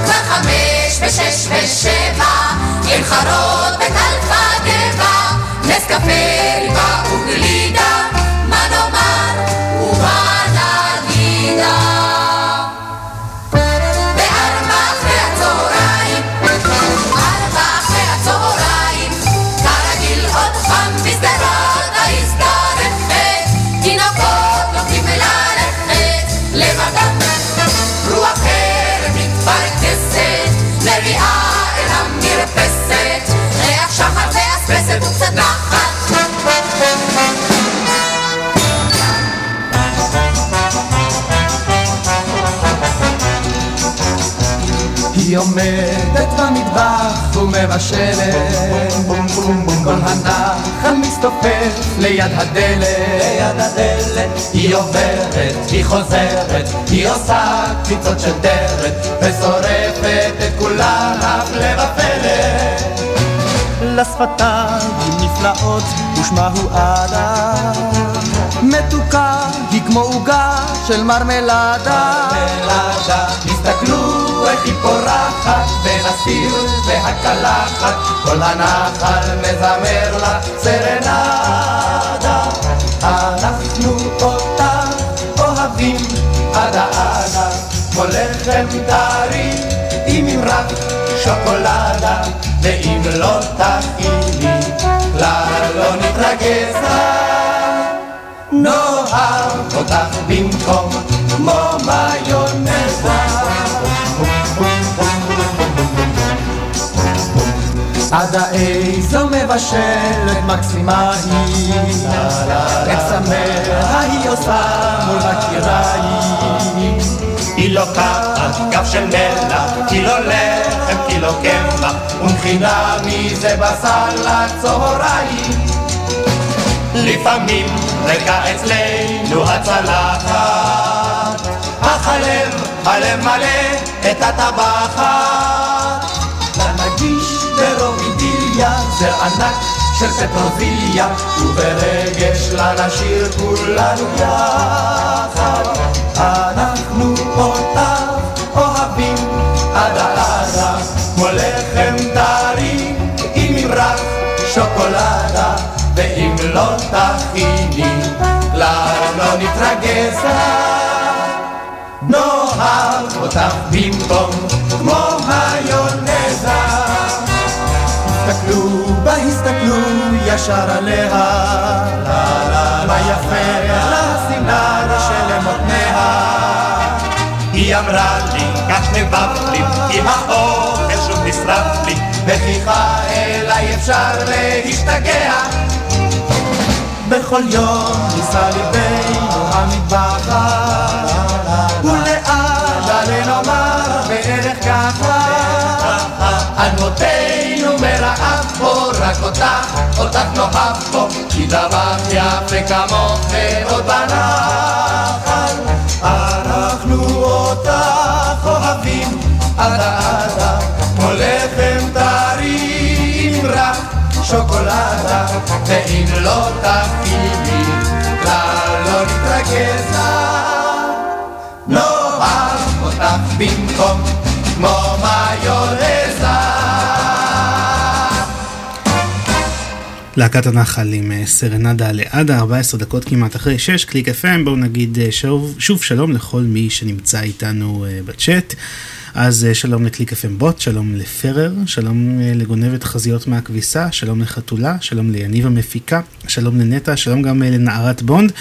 כבר חמש ושש ושבע עם חרות בטלפה גבע נס קפה ריבה וגלידה מה נאמר? ומה נגידה היא עומדת במטבח ומבשלת. כל הנחל מסתופף ליד הדלת. היא עוברת, היא חוזרת היא עושה קפיצות של דרת ושורפת את כולם הפלא ופלא לשפתיים נפלאות ושמה הוא עדה מתוקה כמו עוגה של מרמלדה. מרמלדה. תסתכלו איך היא פורחת בין הסיר והקלחת כל הנחל מזמר לה סרנדה. אנחנו אותה אוהבים עדה עדה כמו לחם טרי עם ממרק שוקולדה ואם לא תכיני כלל לא נתרגז. נאהב אותך במקום כמו מיונזה עד האיזו מבשלת מקסימה היא את צמר היא עושה מול מכיריים? היא לוקחת כף של מלח, קילו לחם, קילו קמח, ומכינה מזה בשר לצהריים. לפעמים ריקה אצלנו הצלחת, אך הלב, הלב מלא את הטבחת. לנגיש ברוב זה ענק של פטרוזיליה, וברגש לנשיר כולנו יחד. אנחנו אותך אוהבים עד העדה, כמו לחם טרי עם מברק שוקולדה, ואם לא לא נתרגז. נאהב אותך במקום כמו מיונזה. הסתכלו בה, הסתכלו ישר עליה, מה יפה לשמלה שלמותניה. היא אמרה לי, כך נבב לי, אם האוכל שוב נשרף לי, וכיחה אליי אפשר להשתגע. בכל יום נישא ליבנו המטבחת, ולעד עלינו אמר בערך ככה, על מותנו מרעב פה, רק אותך, אותך נאהב פה, כי דבר יפה כמוך ועוד בנחל. אנחנו אותך אוהבים עד העדה, שוקולדה, ואם לא תכיני, כלל לא נתרגז. נאהב אותך במקום כמו מיונזה. להקת הנחל עם אה, סרנדה לעדה, 14 דקות כמעט אחרי 6, קליק FM, בואו נגיד אה, שוב, שוב שלום לכל מי שנמצא איתנו אה, בצ'אט. אז שלום לקליק FM בוט, שלום לפרר, שלום לגונבת חזיות מהכביסה, שלום לחתולה, שלום ליניב המפיקה, שלום לנטע, שלום גם לנערת בונד,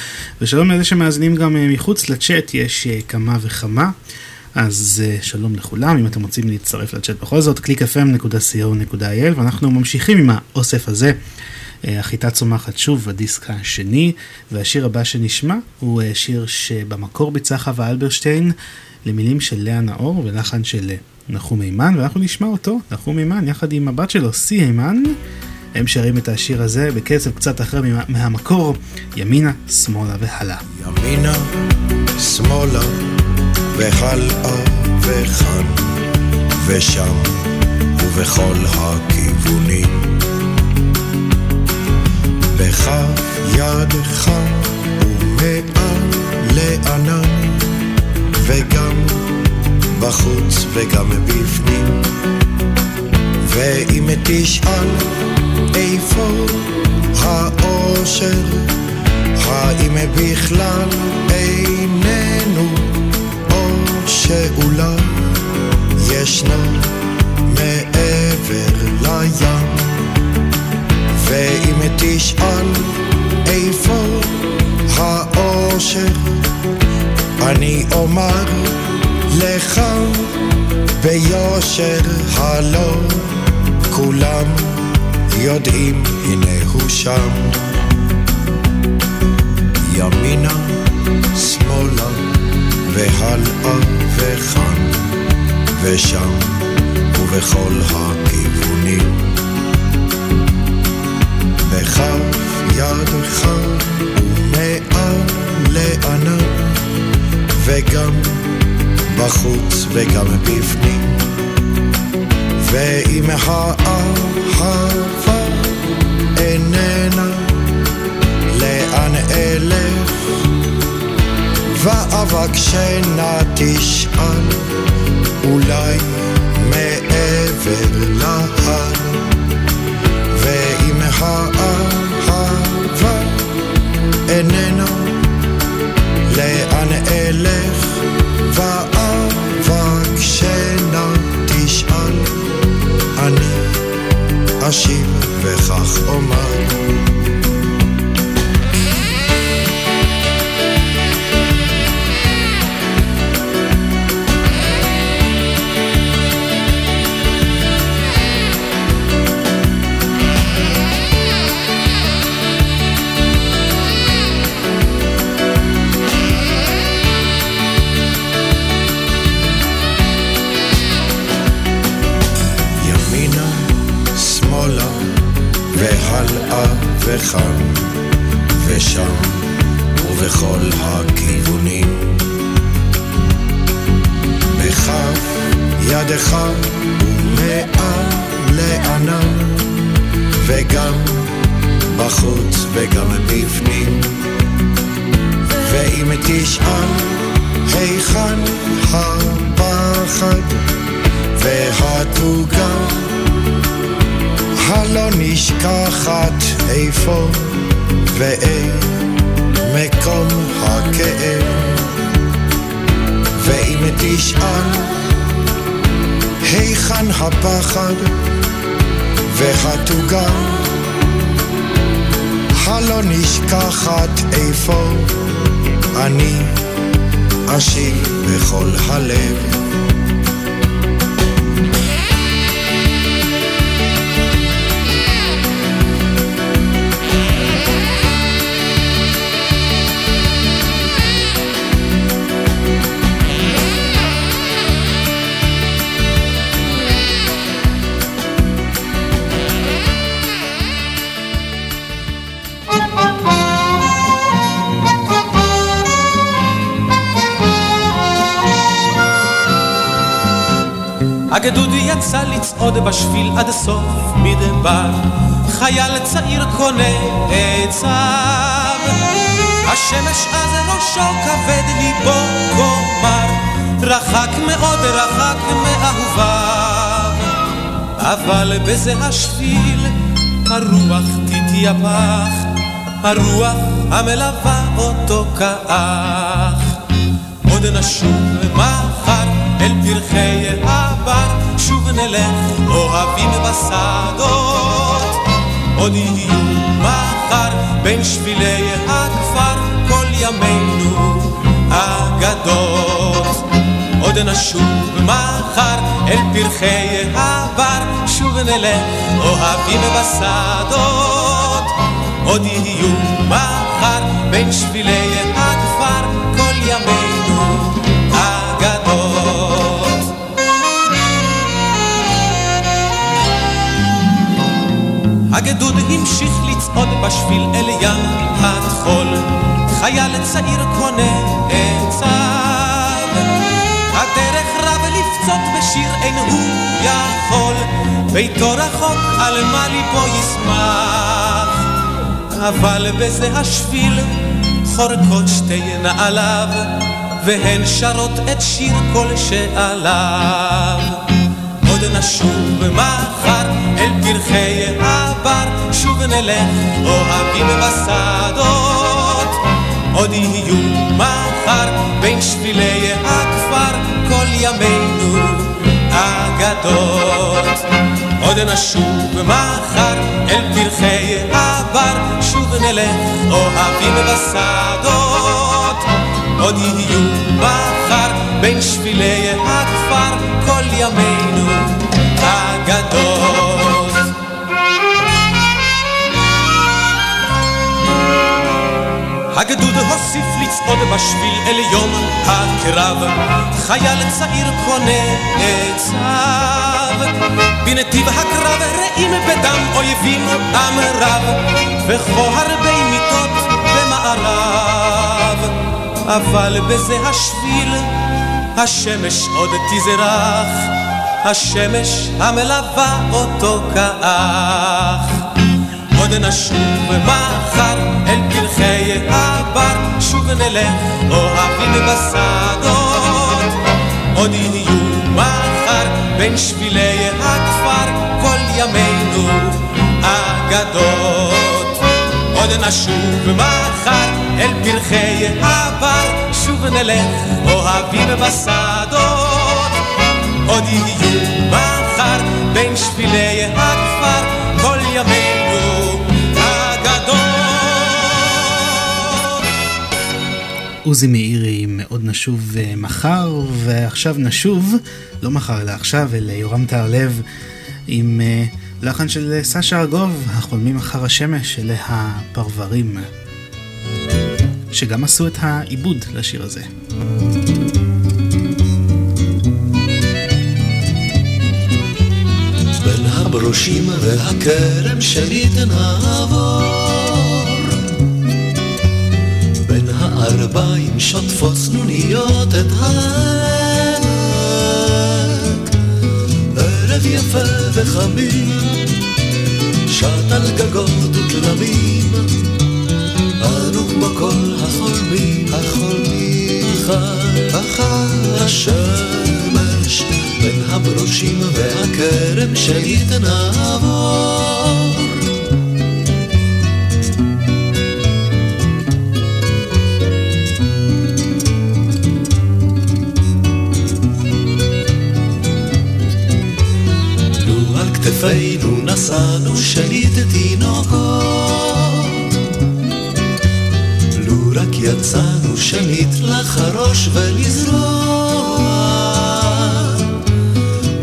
ושלום לאלה שמאזינים גם מחוץ לצ'אט, יש כמה וכמה. אז שלום לכולם, אם אתם רוצים להצטרף לצ'אט בכל זאת, www.clickfm.co.il ואנחנו ממשיכים עם האוסף הזה. החיטה צומחת שוב, הדיסק השני, והשיר הבא שנשמע הוא שיר שבמקור ביצע חווה אלברשטיין למילים של לאה נאור ולחן של נחום הימן, ואנחנו נשמע אותו, נחום הימן, יחד עם הבת שלו, סי הימן. הם שרים את השיר הזה בקצב קצת אחר מהמקור, ימינה, שמאלה והלאה. ימינה, שמאלה והלאה וכאן ושם ובכל הכיוונים. בכף ידך ומעל לענן וגם בחוץ וגם בפנים ואם תשאל איפה האושר האם בכלל איננו או שאולי ישנו מעבר לים ואם תשאל איפה האושר, אני אומר לך ביושר, הלא כולם יודעים, הנה הוא שם. ימינה, שמאלה, והלאה וכאן, ושם, ובכל הכיוונים. תשאל אולי מעבר להר אלך ואבקשנה תשאל אני אשיב וכך אומר לכאן ושם ובכל הכיוונים. בכף ידך ומעל לענן וגם בחוץ וגם בפנים. ואם תשאל היכן הפחד והתוגה הלא נשכחת איפה ואין מקום הכאב. ואם תשאל היכן הפחד והתוגה? הלא נשכחת איפה אני אשיב בכל הלב הגדוד יצא לצעוד בשביל עד סוף מדבר, חייל צעיר קונה עצב. השמש אז ראשו כבד ליבו כומר, רחק מאוד רחק מאהוביו. אבל בזה השביל הרוח תתייפח, הרוח המלווה אותו כאח. עוד נשוב מחר אל פרחי העבר, שוב נלך אוהבים בשדות. עוד יהיו מחר בין שבילי הכפר כל ימינו אגדות. עוד נשוב מחר אל פרחי העבר, שוב נלך אוהבים בשדות. עוד יהיו מחר בין שבילי הכפר הגדוד המשיך לצעוד בשביל אל ים הטחול, חייל צעיר קונה עצב. הדרך רב לפצות בשיר אין הוא יכול, ביתו רחוק על מה ליבו ישמח. אבל בזה השביל חורקות שתי נעליו, והן שרות את שיר כל שעליו. נשוב מחר אל פרחי הבר, שוב נלך אוהבים בשדות. עוד יהיו מחר בין שבילי הכפר כל ימינו אגדות. עוד נשוב מחר אל פרחי הבר, שוב נלך אוהבים בשדות. עוד יהיו מחר בין שבילי הכפר כל ימינו הגדוד הוסיף לצעוד בשביל אל יום הקרב, חייל צעיר קונה עצב. בנתיב הקרב רעים בדם אויבים עם רב, וכה הרבה מיטות במערב. אבל בזה השביל השמש עוד תזרח, השמש המלווה אותו כאח. עוד נשוב מחר אל פרחי הבר, שוב נלך אוהבים בשדות. עוד יהיו מחר בין שבילי הכפר כל ימינו אגדות. עוד נשוב מחר אל פרחי הבר, שוב נלך אוהבים בשדות. עוד יהיו מחר בין שבילי הכפר עוזי מאירי עוד נשוב אה, מחר, ועכשיו נשוב, לא מחר אלא עכשיו, אל יורם טהרלב עם אה, לחן של אה, סשה ארגוב, החולמים אחר השמש, אלה הפרברים, שגם עשו את העיבוד לשיר הזה. בין הברושים והכרם שלי תנעבור הערביים שוטפות צנוניות את העמק. ערב יפה וחמים, שט על גגות ותלמים, אנו כמו כל החולמים, החולמים, חי השמש בין הברושים והכרם שהתנעבור. כתפינו נשאנו שנית תינוקות. לו רק יצאנו שנית לחרוש ולזרוע.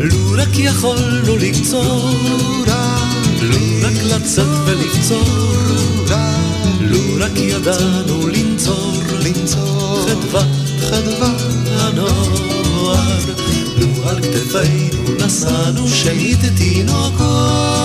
לו רק יכולנו לקצור, לו רק לצאת ולקצור. לו רק ידענו לנצור, חדוות הנוער. לו על כתפינו נשאנו שנית תינוקות.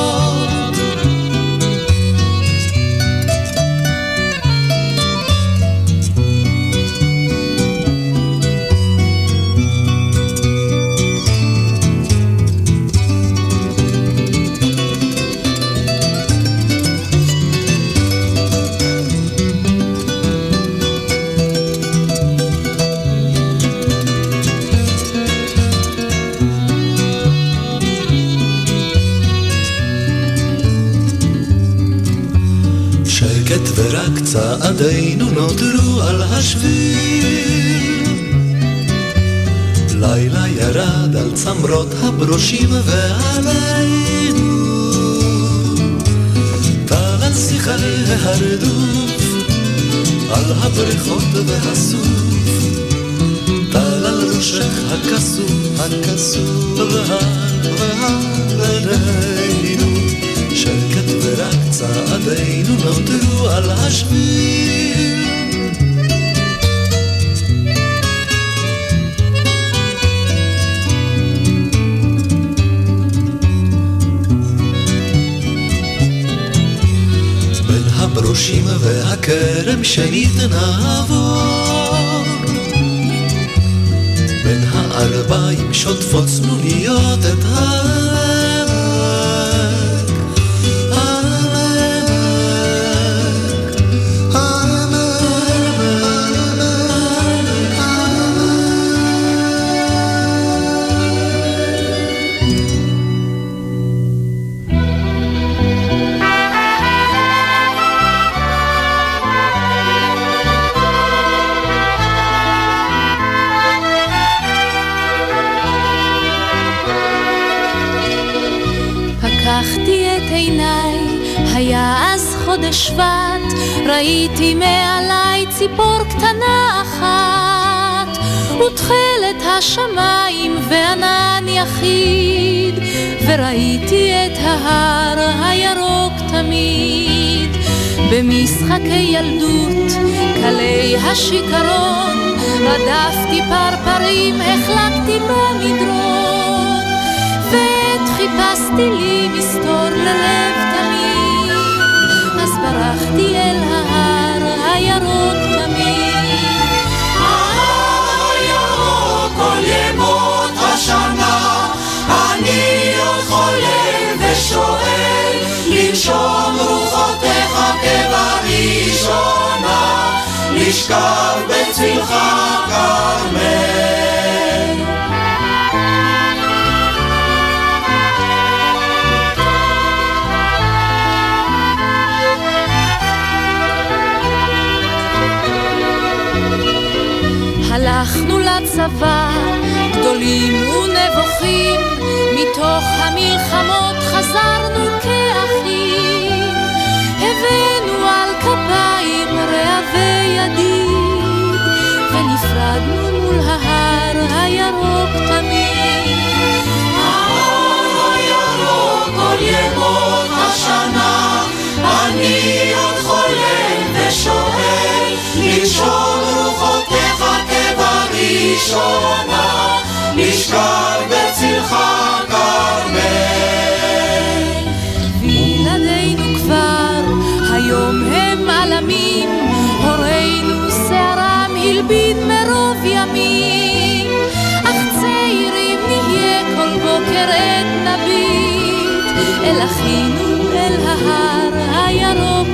הברושים ועלינו. טל על שיחי ההרדוף, על הבריכות והסוף. טל על ראשך הכסוף, הכסוף עינינו. שקט ורק צעדינו נותרו על השביל. הברושים והכרם שנית נעבור. בין הערביים שוטפות צנוניות את העמק. ראיתי מעליי ציפור קטנה אחת, ותכלת השמיים וענן יחיד, וראיתי את ההר הירוק תמיד. במשחקי ילדות, קלי השיכרון, רדפתי פרפרים, החלקתי במדרון, ועת חיפשתי לי מסתור ללב תמיד, אז ברחתי אל ההר עוד חולם ושואל, לנשום רוחותיך כבראשונה, לשכב בצלך כרמל. הלכנו לצבא, גדולים ונבוכים, מתוך המלחמות חזרנו כאחים. הבאנו על כפיים רעבי ידיד, ונפרדנו מול ההר הירוק תמיד. ההר הירוק כל ימות השנה, אני עוד חולם ושואל, לנשום רוחותיך כבראשונה, נשכב בצלך כרמל. וילדינו כבר היום הם עלמים, הורינו שערם הלבין מרוב ימים, אך צעירים נהיה כל בוקר עת נביט, אל אחינו אל ההר הירוק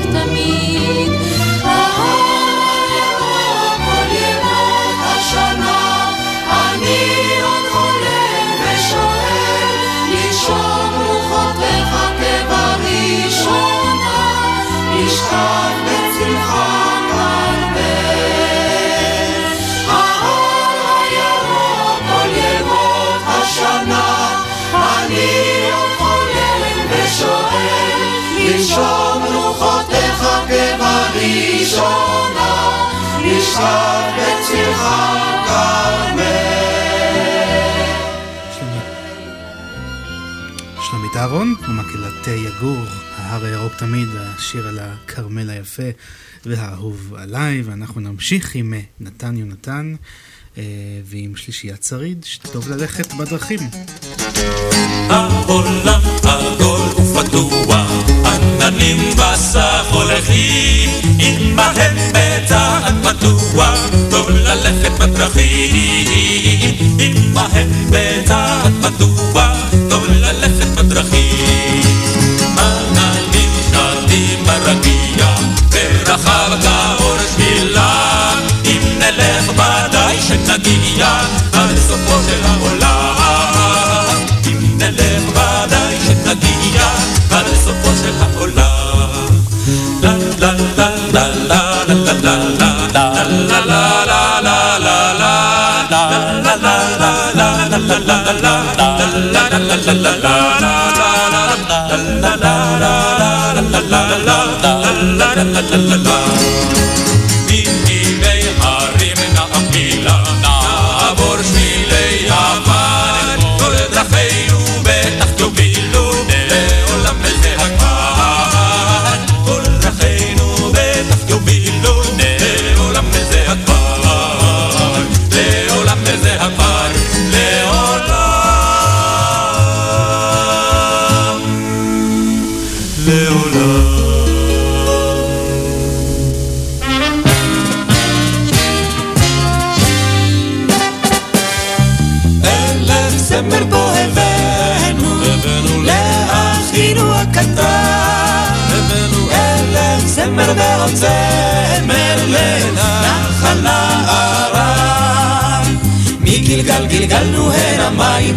כבראשונה, לשכב בצלך כרמל. שלומית אהרון ומקהלת יגור, ההר הירוק תמיד, השיר על הכרמל היפה והאהוב עליי, ואנחנו נמשיך עם אה, נתן יונתן אה, ועם שלישיית שריד, שטוב ללכת בדרכים. העולם עגול ופתוח, עננים בסך הולכים, עמהם בצעד פתוח, טוב ללכת בדרכים, עמהם בצעד פתוח, טוב ללכת בדרכים. עננים שטים ברגיע, ורחב כאור שבילה, אם נלך ודאי שנגיע עד סופו של העולם. la la la la la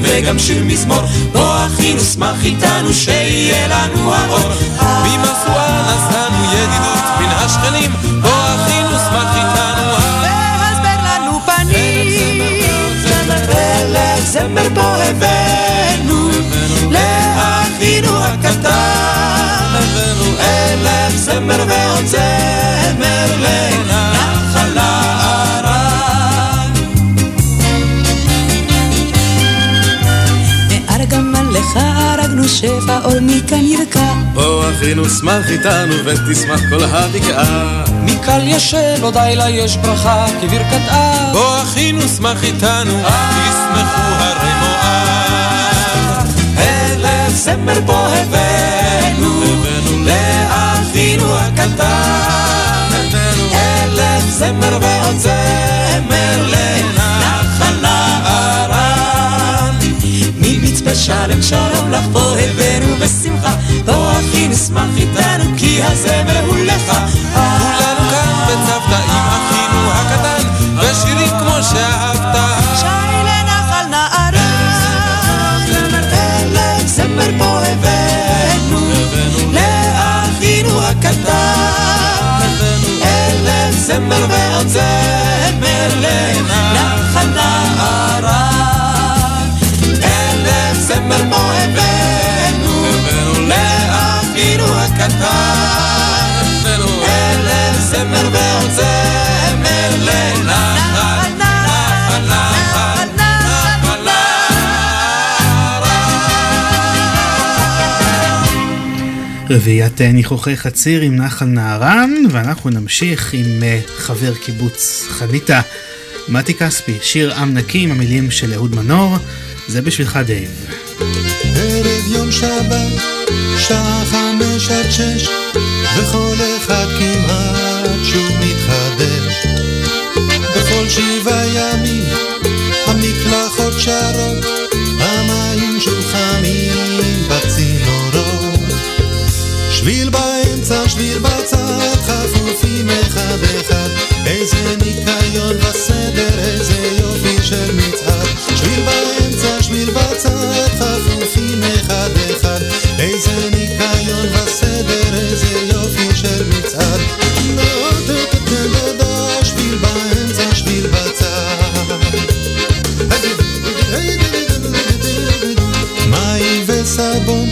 וגם שיר מזמור, בוא אחינו שמח איתנו שיהיה לנו האור. ממשואה נשאנו ידידות מן השכנים, בוא אחינו שמח איתנו והסבר לנו פנים. זמר בו הבאנו, לאחינו הקטן. אלף זמר ועוד זמר לנחל מארגמלך הרגנו שפע אור מכאן ירקע. בוא אחינו שמח איתנו ותשמח כל הבקעה. מקל ישן עוד לילה יש ברכה כברכת אב. בוא אחינו שמח איתנו תשמחו הרי מואב. אלף זמר בו הבאנו, לאחינו הקטן. אלף זמר ועוד זמר לנחל ממצפה שלם שלום לך פה הבאנו בשמחה, בוא אחי נשמח איתנו כי הזמר הוא רביעיית ניחוחי חציר עם נחל נהרן, ואנחנו נמשיך עם אה, חבר קיבוץ חניתה, מתי כספי, שיר עם נקי עם המילים של אהוד מנור, זה בשבילך דייב. ערב יום שבת, שעה חמש עד שש, וכל אחד כמעט שוב מתחדש. בכל שבעה ימים, המקלחות שרות, חפופים אחד אחד. איזה ניקיון וסדר, איזה יופי של מצעד. שביל באמצע, שביל. מים וסבון,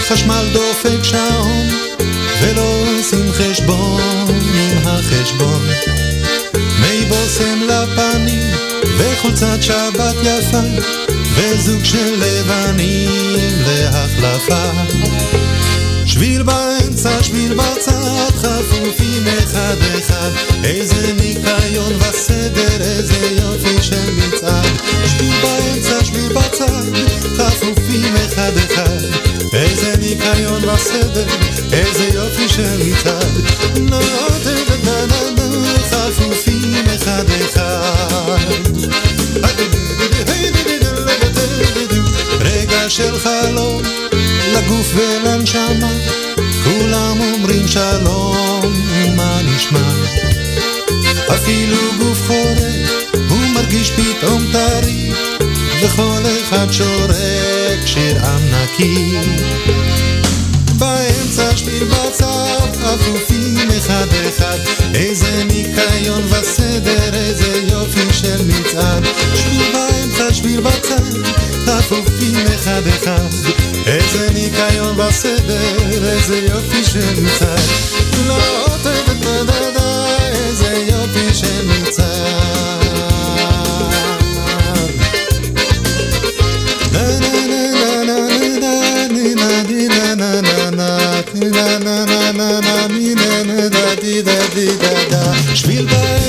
חשמל דופק שעון, ולא עושים חשבון עם החשבון. מי בושם לפנים, וחולצת שבת יפה, וזוג של לבנים להחלפה. שביל באמצע, שביל בצד, חפופים אחד אחד, איזה ניקיון וסדר, איזה יופי של מצעד. שביל באמצע, שביל בצד, חפופים אחד אחד, איזה ניקיון וסדר, איזה יופי של מצעד. נה נה נה נה נה, חפופים אחד אחד. של חלום, לגוף ולנשמה, כולם אומרים שלום, מה נשמע? אפילו גוף חורק, הוא מרגיש פתאום טרי, וכל אחד שורק שיר עם נקי. באמצע שביל אפופים אחד אחד, איזה ניקיון וסדר, איזה יופי של מצעד. שביל באמצע, שביל בצד, אפופים אחד אחד, איזה ניקיון וסדר, איזה יופי של מצעד. לא תדדה, איזה יופי של מצעד. שביל באמצע,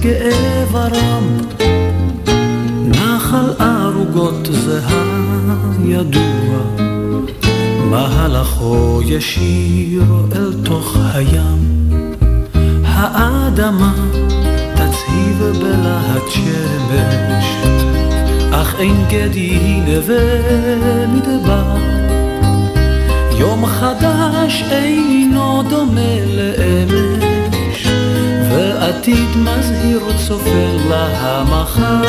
גאה ורם. נחל ערוגות זה הידוע. מהלכו ישיר אל תוך הים. האדמה תצהיב בלהט שמש. אך אין גדי נווה מדבר יום חדש אינו דומה לאמש ועתיד מזהיר צופה להמחר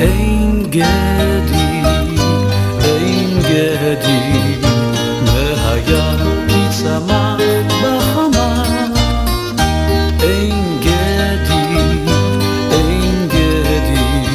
אין גדי, אין גדי והיה כי צמח בחמה אין גדי, אין גדי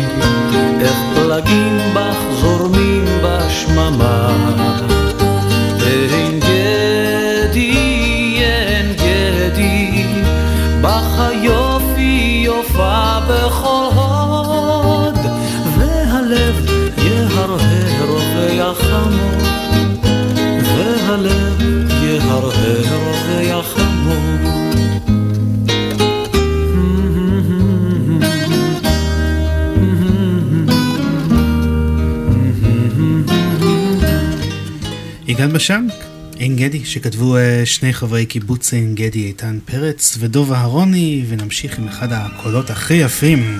יגאל בשן, עין גדי, שכתבו אה, שני חברי קיבוץ עין גדי, איתן פרץ ודוב אהרוני, ונמשיך עם אחד הקולות הכי יפים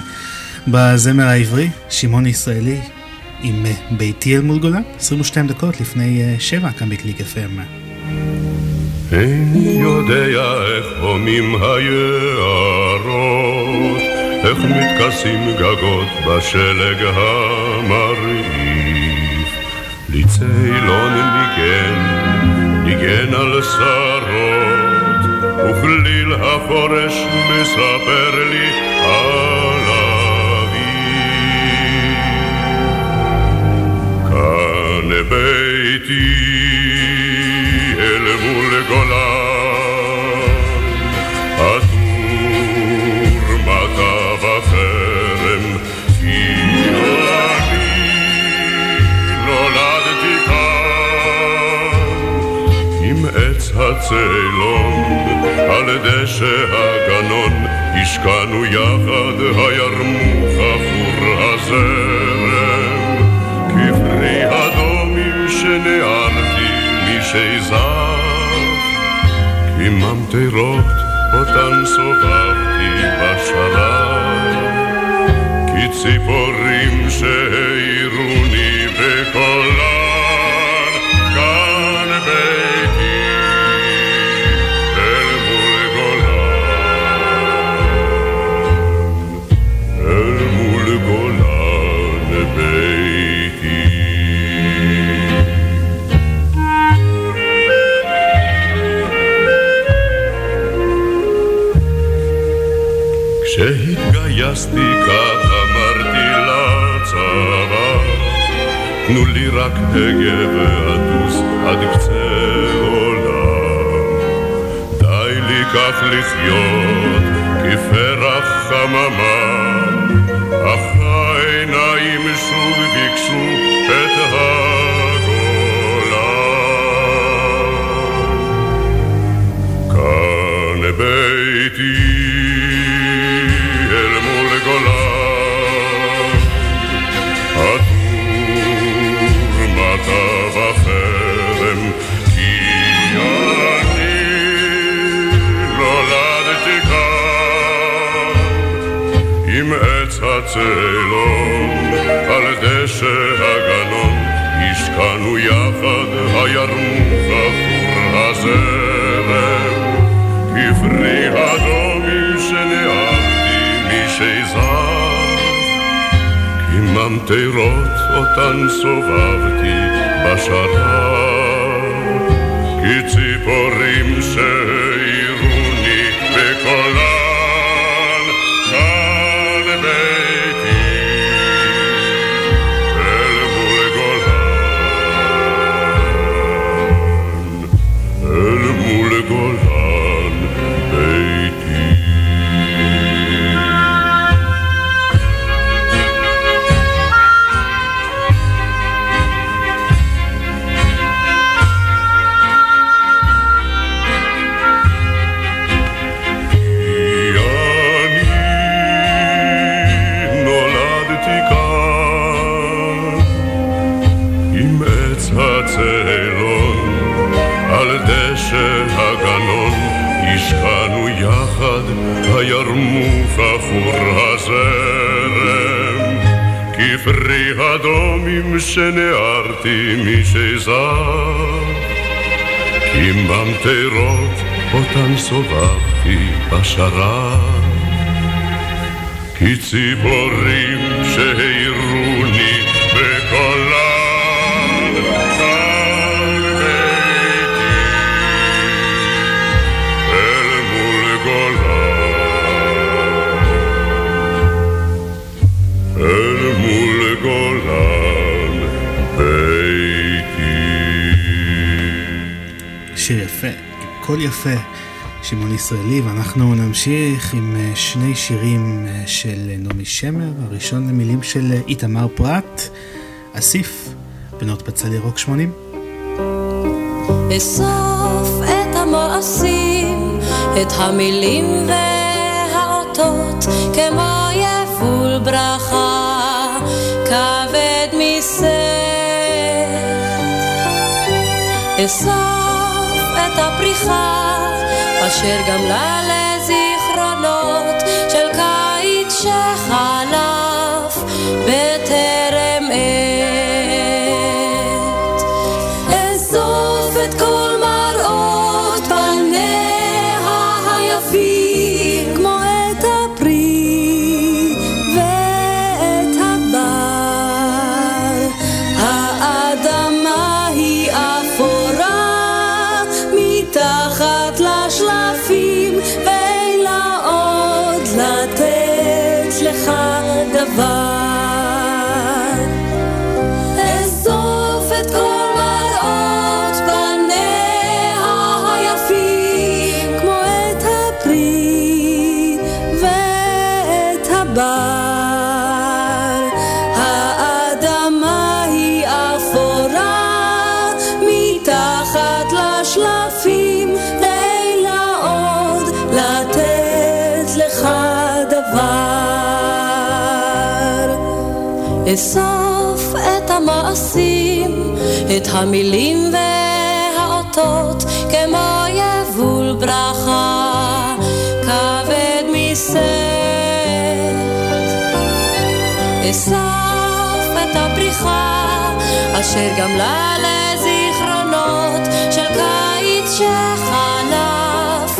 בזמר העברי, שמעון ישראלי, עם אה, ביתי אל מול גולן, 22 דקות לפני אה, שבע, כאן בקליק FM. איני יודע איך הומים היערות, איך מתכסים גגות בשלג המרעיף. לי צילון ניגן, ניגן על שרות, וכליל החורש מספר לי על אביב. כאן ביתי עץ הצאלון, על דשא הגנון, השקענו יחד, הירמוך עפור הזרם, כפרי אדומים שנערתי משזף, כי ממטרות אותן סובבתי בשרב, כי ציפורים שהעירוני בקולן, תנו לי רק הגה ואטוס עד קצה עולם די לי כך לחיות כפרח חממה. אך העיניים שוב ביקשו את הגולן כאן ביתי הצאלון, על דשא הגנון, השקענו יחד, הירמוך עפור הזרם, כפרי אדומים שנערתי משזר, כי ממטרות אותן סובבתי בשרב, כי עפור הזרם כפרי אדומים שנערתי משזר כי ממטרות אותן סובבתי בשרב כי ציפורים שהעירוני קול יפה, שמעון ישראלי, ואנחנו נמשיך עם אה, שני שירים אה, של אה, נעמי שמר, הראשון למילים של איתמר פרת, אסיף, בנות בצל ירוק 80. אסוף את המעשים, את המילים והאותות, כמו יבול ברכה, כבד משאת. אסוף את הפריחה אשר גמלה לזיכרונות אסוף את המעשים, את המילים והאותות, כמו יבול ברכה, כבד משאת. אסף את הפריחה, אשר גמלה לזיכרונות של קיץ שחלף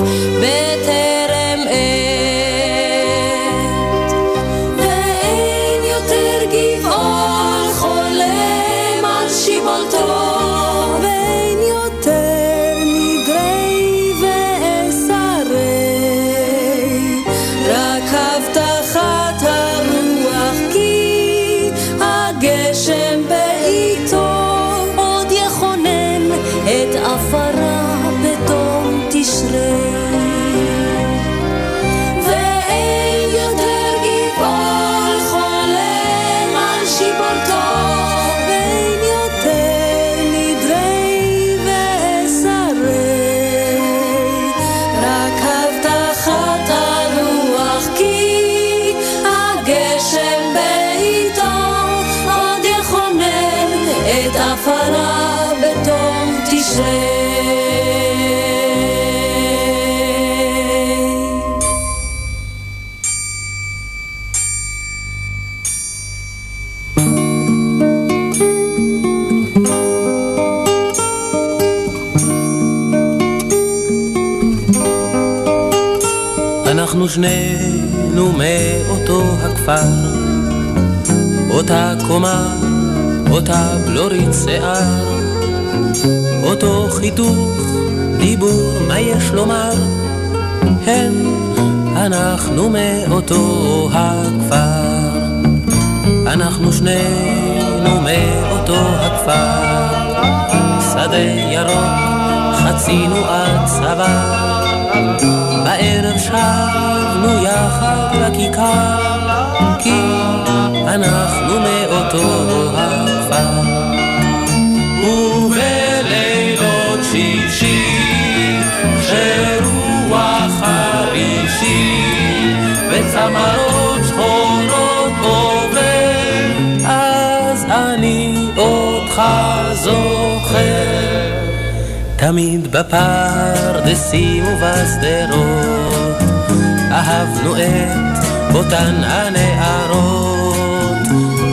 אנחנו שנינו מאותו הכפר, אותה קומה, אותה בלורית שיער, אותו חיתוך, דיבור, מה יש לומר? הם, אנחנו מאותו הכפר, אנחנו שנינו מאותו הכפר, שדה ירוק, חצינו עד צבא. בערב שבנו יחד לכיכר, כי אנחנו מאותו הכפר. ובלילות שישי, שרוח חרישי, וצמרות שחורות עובר, אז אני אותך זוכר. תמיד בפרדסים ובשדרות אהבנו את אותן הנערות.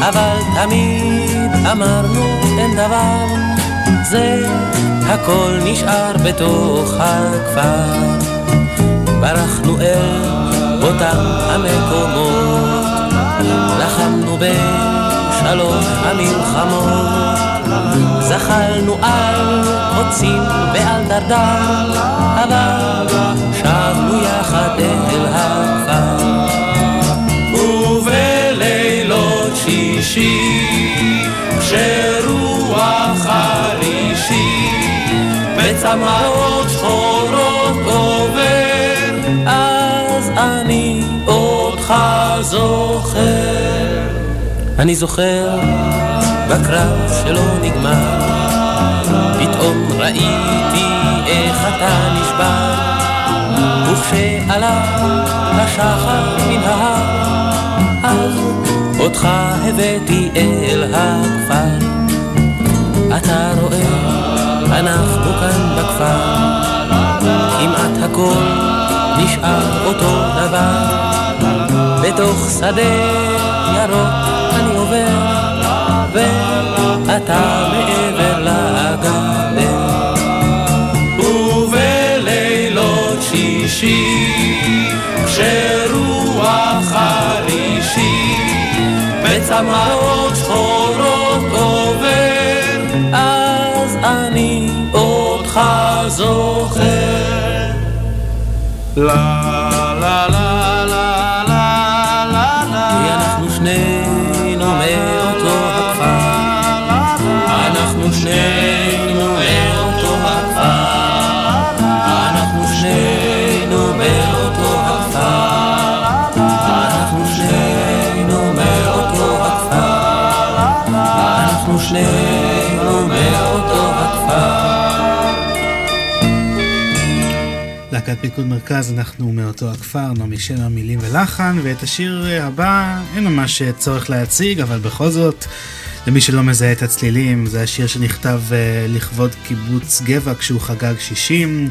אבל תמיד אמרנו אין דבר זה הכל נשאר בתוך הכפר. ברחנו אל אותם המקומות לחמנו בשלוש המלחמות זחלנו על קוצים ועל דרדר, אבל שבנו יחד אל הכפר. ובלילות שישי, כשרוח חרישי, בצמרות שחורות עובר, אז אני אותך זוכר. אני זוכר בקרב שלא נגמר, פתאום ראיתי איך אתה נשבר, וכשעלה השחר מן ההר, אז אותך הבאתי אל הכפר. אתה רואה, אנחנו כאן בכפר, כמעט הכל נשאר אותו דבר. בתוך שדה ירוק עובר, ואתה מעבר לגדר. ובלילות שישי, כשרוח חרישי, בצמאות שחורות עובר, אז אני אותך זוכר. להקת פיקוד מרכז, אנחנו מאותו הכפר, נעמי שמר מילים ולחן, ואת השיר הבא אין ממש צורך להציג, אבל בכל זאת, למי שלא מזהה את הצלילים, זה השיר שנכתב uh, לכבוד קיבוץ גבע כשהוא חגג 60.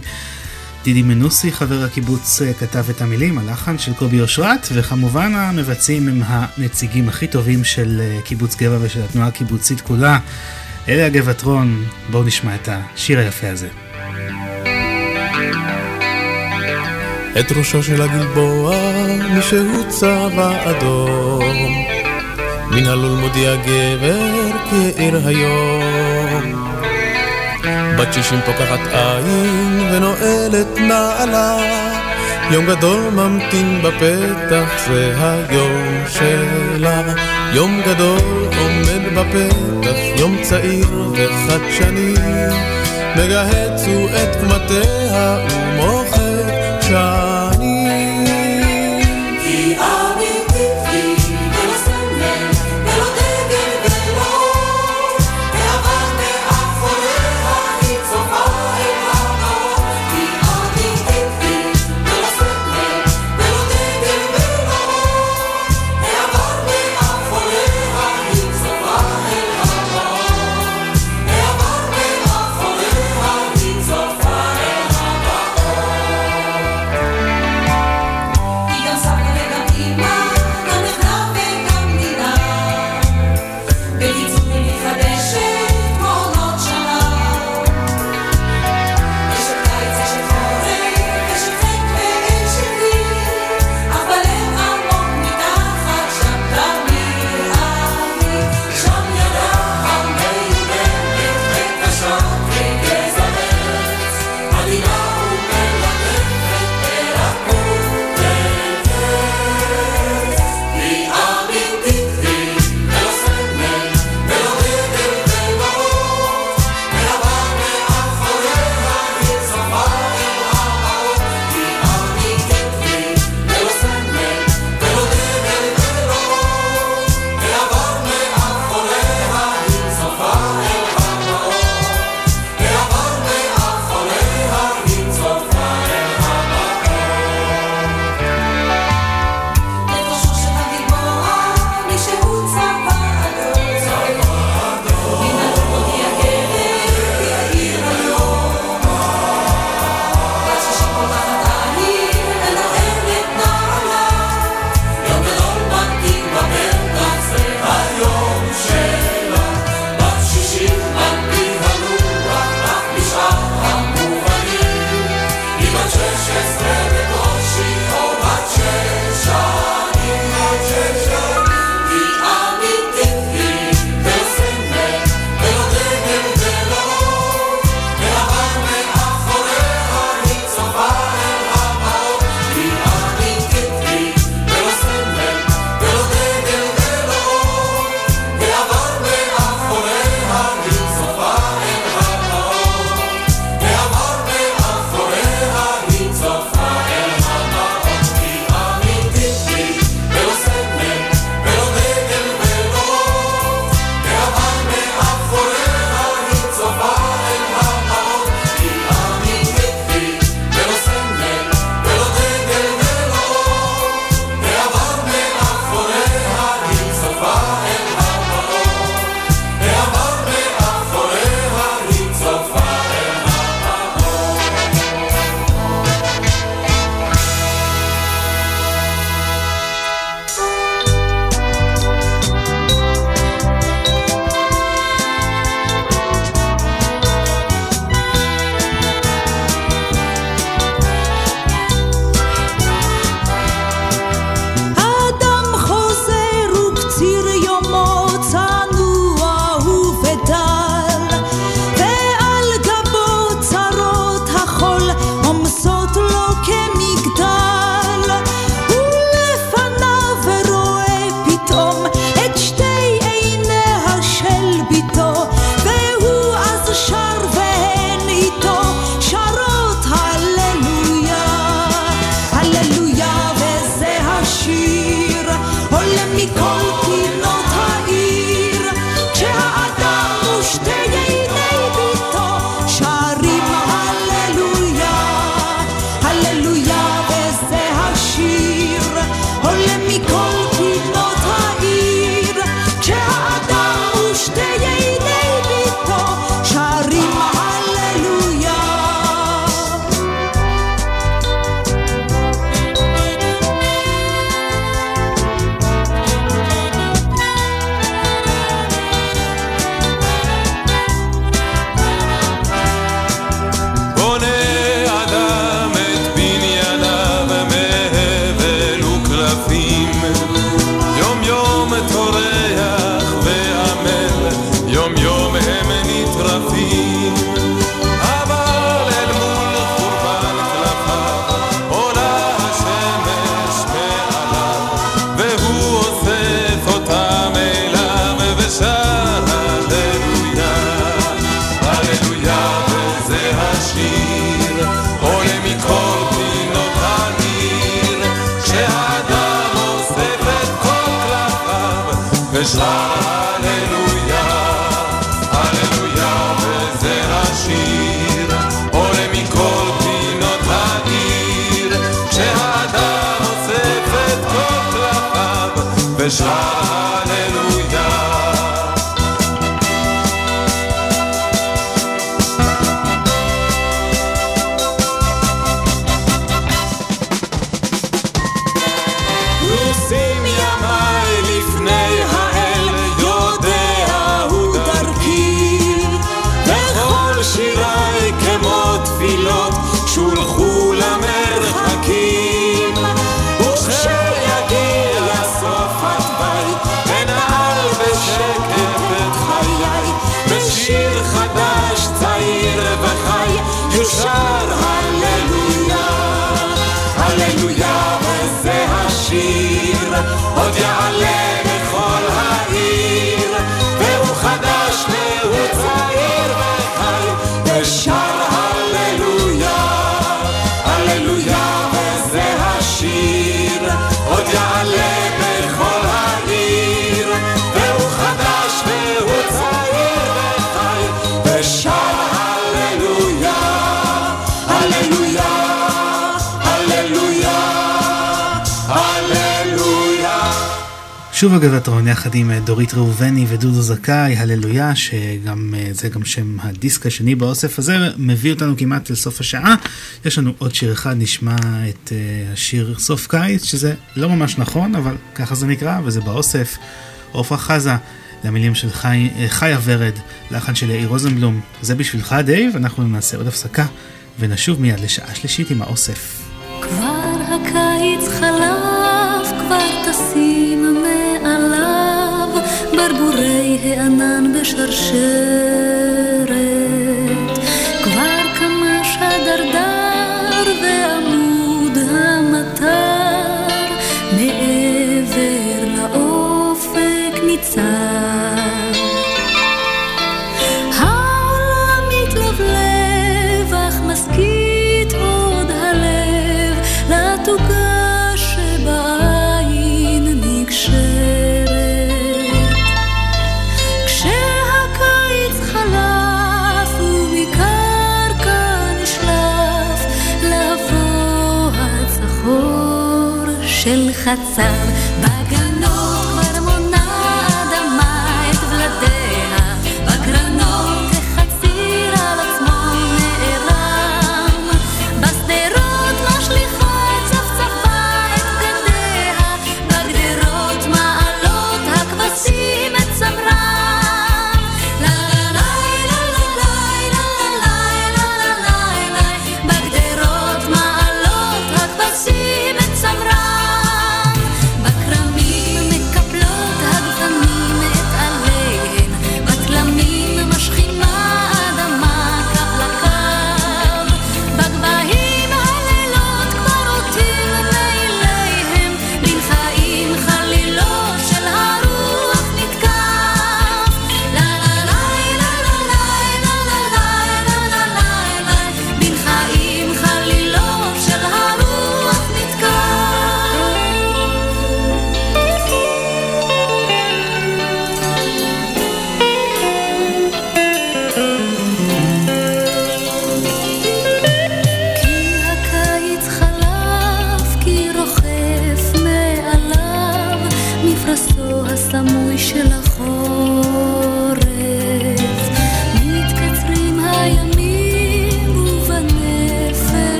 דידי מנוסי, חבר הקיבוץ, uh, כתב את המילים, הלחן של קובי אושרת, וכמובן המבצעים הם הנציגים הכי טובים של uh, קיבוץ גבע ושל התנועה הקיבוצית כולה. אלה הגבעטרון, בואו נשמע את השיר היפה הזה. את ראשו של הגלבוע, מי שהוא צבע אדום. מן הלול מודיע גבר כי העיר היום. בת שישים פוקחת עין ונועלת נעלה, יום גדול ממתין בפתח, זה היום שלה. יום גדול עומד בפתח, יום צעיר וחדשני, מגהץ הוא את קמטיה ומוחק שנים. דורית ראובני ודודו זכאי, הללויה, שזה אה, גם שם הדיסק השני באוסף הזה, מביא אותנו כמעט לסוף השעה. יש לנו עוד שיר אחד, נשמע את אה, השיר סוף קיץ, שזה לא ממש נכון, אבל ככה זה נקרא, וזה באוסף. עופרה חזה, למילים של חי, אה, חיה ורד, לחן של יאיר רוזנבלום. זה בשבילך, דייב, אנחנו נעשה עוד הפסקה, ונשוב מיד לשעה שלישית עם האוסף. וענן בשרשרת רחצה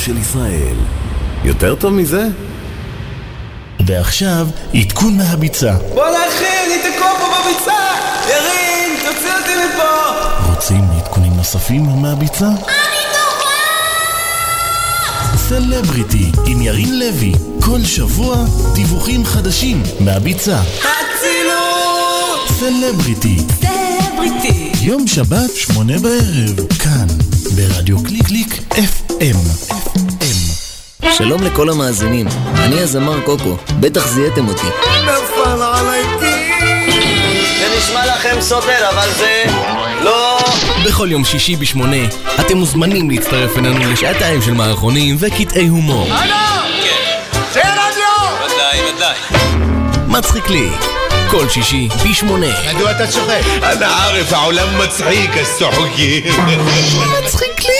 של ישראל. יותר טוב מזה? ועכשיו, עדכון מהביצה. בואנה אחי, אני תקוע פה בביצה! ירין, תוציא אותי מפה! רוצים עדכונים נוספים מהביצה? סלבריטי עם ירין לוי, כל שבוע דיווחים חדשים מהביצה. אצילות! סלבריטי, סלבריטי! יום שבת, שמונה בערב, כאן, ברדיו קליק קליק FM. FM. שלום לכל המאזינים, אני הזמר קוקו, בטח זיהיתם אותי. נפל עלי זה נשמע לכם סותר, אבל זה לא... בכל יום שישי בשמונה, אתם מוזמנים להצטרף אלינו לשעתיים של מערכונים וקטעי הומור. מצחיק לי. כל שישי, פי שמונה. מדוע אתה צוחק? אנא ערף, העולם מצחיק, הסוחקים. מצחיק לי.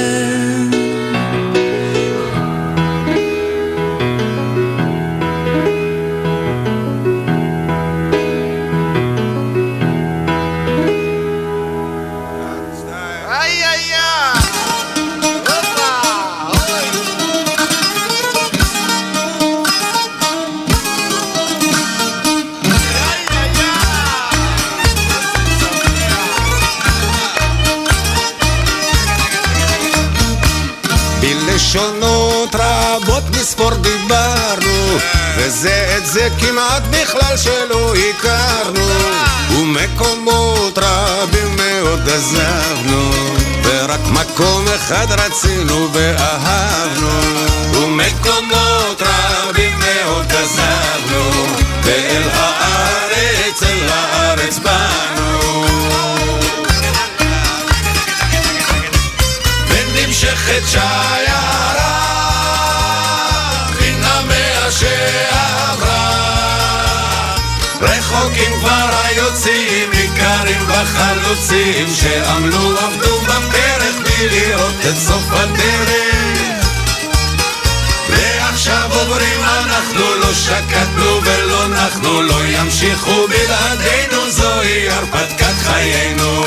אחד רצינו ואהבנו ומקומות רבים מאוד עזבנו ואל הארץ, אל הארץ באנו. ונמשכת שיירה מן המאה שעברה. רחוקים כבר היוצאים ניכרים בחלוצים שעמלו עבדו בלי לראות את סוף הדרך. ועכשיו עוברים אנחנו לא שקטנו ולא נחנו לא ימשיכו בלעדינו זוהי הרפתקת חיינו.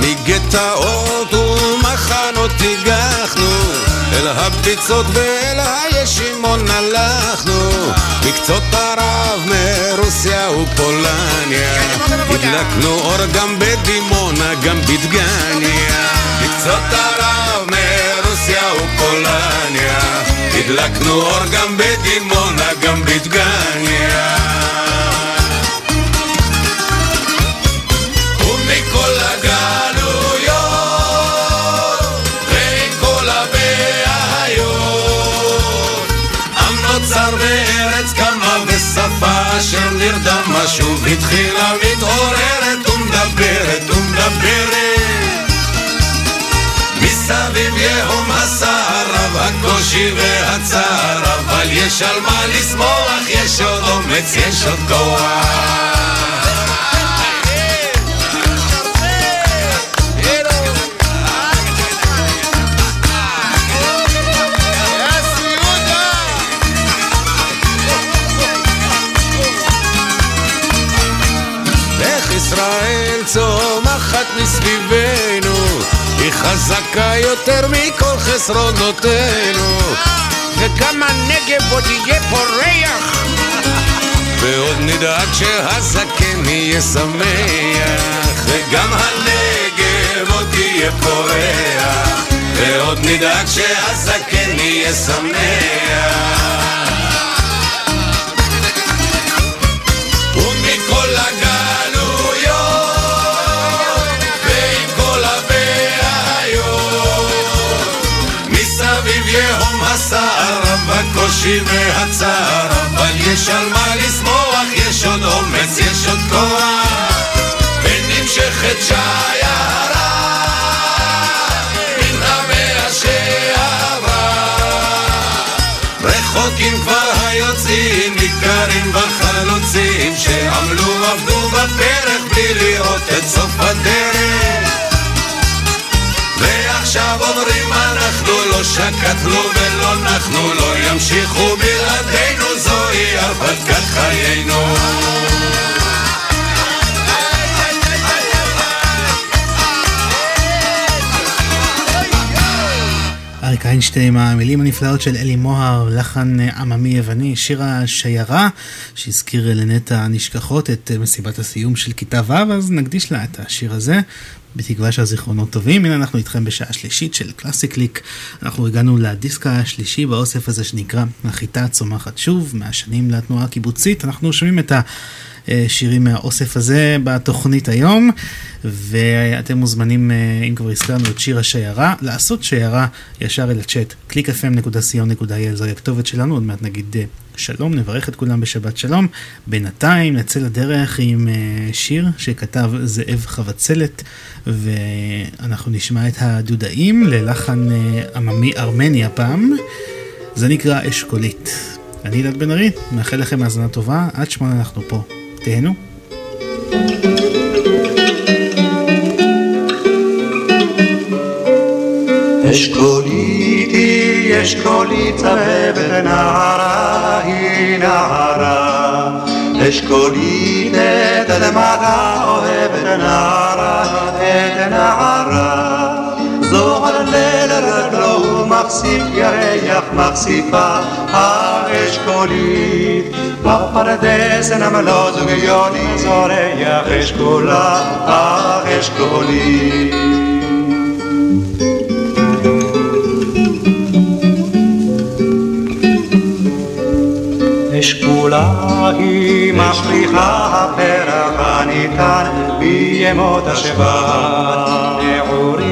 מגטאות הגחנו אל הביצות ואל הישימון הלכנו. מקצות ערב מרוסיה ופולניה. הדלקנו אור גם בדימונה גם בדגניה. מקצות ערב מרוסיה ופולניה. הדלקנו אור גם בדימונה גם בדגניה שוב התחילה מתעוררת ומדברת ומדברת. מסביב יהום הסער רב הקושי והצער אבל יש על מה לשמוח יש עוד אומץ יש עוד כוח צומחת מסביבנו, היא חזקה יותר מכל חסרונותינו. וגם הנגב עוד יהיה פורח. ועוד נדאג שהזקן יהיה שמח, וגם הנגב עוד יהיה פורח, ועוד נדאג שהזקן יהיה שמח. הקושי והצער, אבל יש על מה לשמוח, יש עוד אומץ, יש עוד כוח, ונמשכת שיירה. רחוקים כבר היוצאים, ניכרים בחלוצים, שעמלו עבדו בפרק בלי לראות את סוף הדרך. שקטנו ולא נחנו, לא ימשיכו בלעדינו, זוהי הרפתקת חיינו. אריק איינשטיין המילים הנפלאות של אלי מוהר, לחן עממי יווני, שיר השיירה, שהזכיר לנטע נשכחות את מסיבת הסיום של כיתה ו', אז נקדיש לה את השיר הזה. בתקווה שהזיכרונות טובים, הנה אנחנו איתכם בשעה שלישית של קלאסי קליק. אנחנו הגענו לדיסק השלישי באוסף הזה שנקרא החיטה צומחת שוב, מהשנים לתנועה הקיבוצית. אנחנו שומעים את השירים מהאוסף הזה בתוכנית היום, ואתם מוזמנים, אם כבר הזכרנו את שיר השיירה, לעשות שיירה ישר אל הצ'אט, www.clickfm.co.il, זוהי הכתובת שלנו, עוד מעט נגיד שלום, נברך את כולם בשבת שלום. בינתיים נצא לדרך עם שיר שכתב זאב חבצלת, ואנחנו נשמע את הדודאים ללחן עממי ארמני הפעם. זה נקרא אשכולית. אני אלעד בן ארי, מאחל לכם האזנה טובה, עד שמונה אנחנו פה. תהנו. אשכולית היא אשכולית צבבת נערה היא נערה אשכולית את אדמתה אוהבת נערה את נערה זוהר ליל רגלו מחשיף ירח מחשיפה האשכולית בפרדס נמלו זוגיוני זורח אשכולה האשכולית אשכולה היא מפריחה הפרח הניתן בימות השבת. נעורים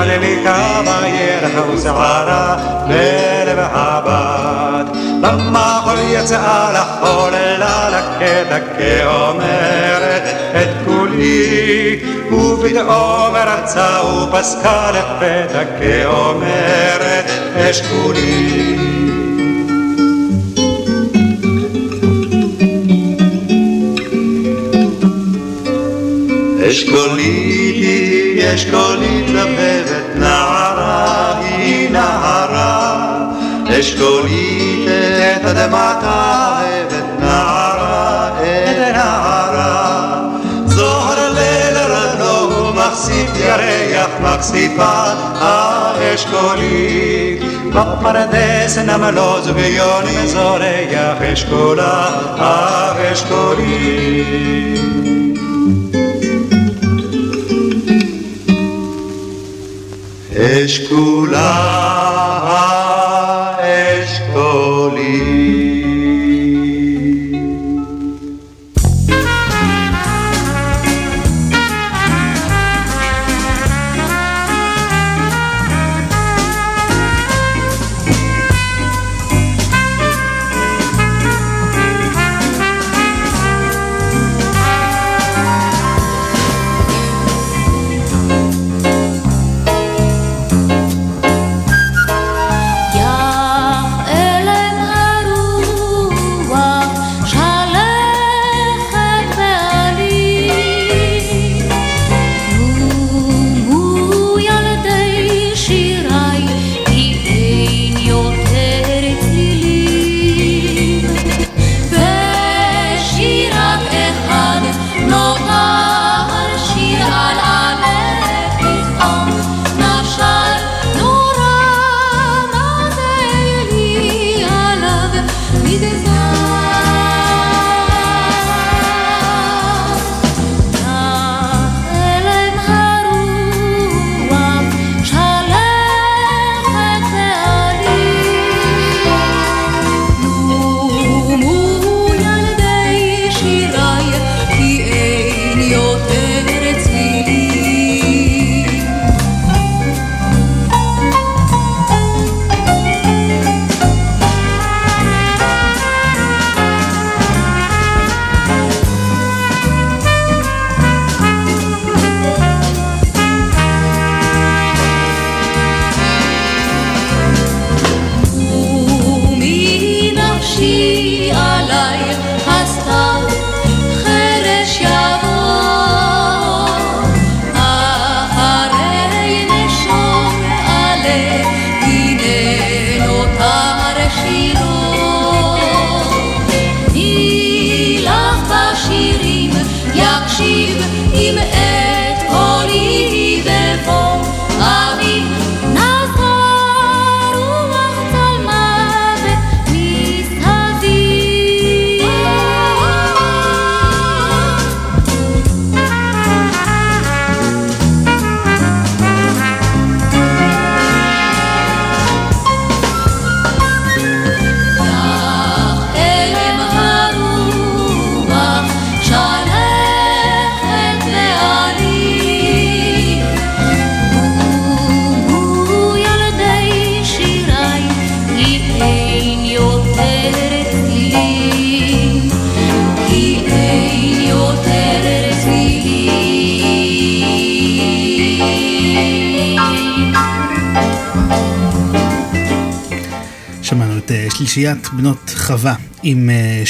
היא מלליקה בירח ושערה בלב הבת. במחול יצאה לחוללה לקטע כאומרת את כולי ופתאום רצה ופסקה לפתע כאומרת אשכולי אשכולית היא אשכולית לבבת נערה היא נערה. אשכולית את אדמתה אוהבת נערה את נערה. זוהר ליל רגלו מחשיף ירח מחשיפה האשכולית בפרדס נמלו זוגיון זורח אשכולה האשכולית אשכולה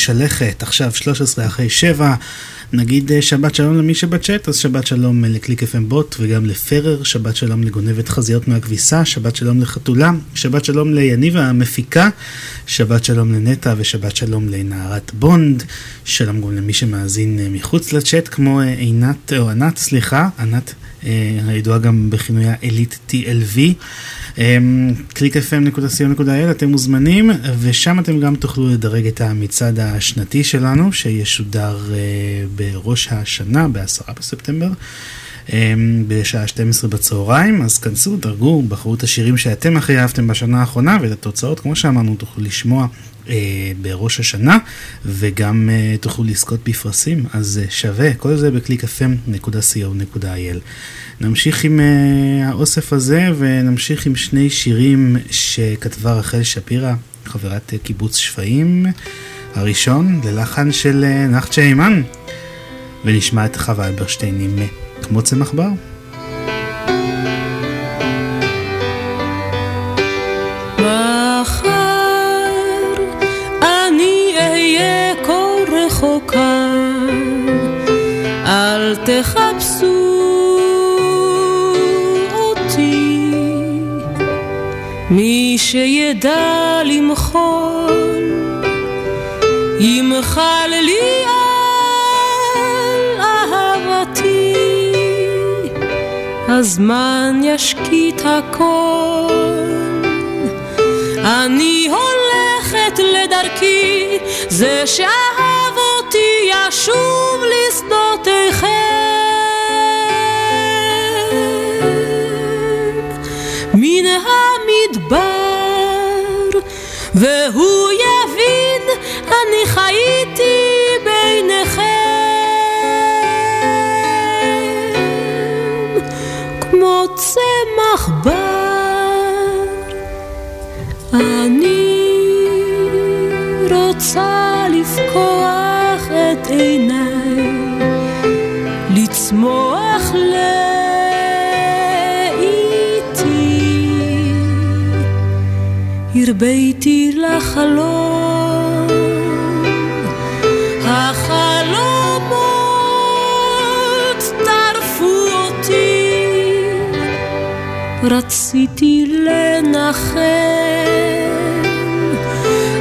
שלכת, עכשיו 13 אחרי 7. נגיד אה, שבת שלום למי שבצ'אט, אז שבת שלום אה, לקליק FM בוט וגם לפרר, שבת שלום לגונבת חזיות מהכביסה, שבת שלום לחתולה, שבת שלום ליניב המפיקה, שבת שלום לנטע ושבת שלום לנערת בונד, שלום גם למי שמאזין אה, מחוץ לצ'אט כמו עינת, או ענת, סליחה, ענת הידועה גם בכינויה אלית TLV. אמ, www.clickfm.co.il אתם מוזמנים ושם אתם גם תוכלו לדרג את המצעד השנתי שלנו שישודר אה, בראש השנה ב-10 בספטמבר. אמ, בשעה 12 בצהריים אז כנסו, דרגו, בחרו את השירים שאתם הכי אהבתם בשנה האחרונה ואת התוצאות. כמו שאמרנו תוכלו לשמוע אה, בראש השנה וגם אה, תוכלו לזכות בפרסים אז אה, שווה, כל זה ב-clickfm.co.il נמשיך עם uh, האוסף הזה ונמשיך עם שני שירים שכתבה רחל שפירא, חברת uh, קיבוץ שפיים. הראשון ללחן של uh, נחצ'ה אימן, ונשמע את חווה אלברשטיין עם uh, כמו צמח בר. אל תחפשו אותי. מי שידע למחול, ימחל לי הזמן ישקיט הכל. אני הולכת לדרכי, זה שאהב אותי ישוב לשדותיכם. מן המדבר, והוא הרביתי לחלום, החלומות טרפו אותי, רציתי לנחם,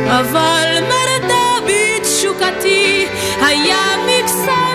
אבל מרדה בתשוקתי, היה מקסם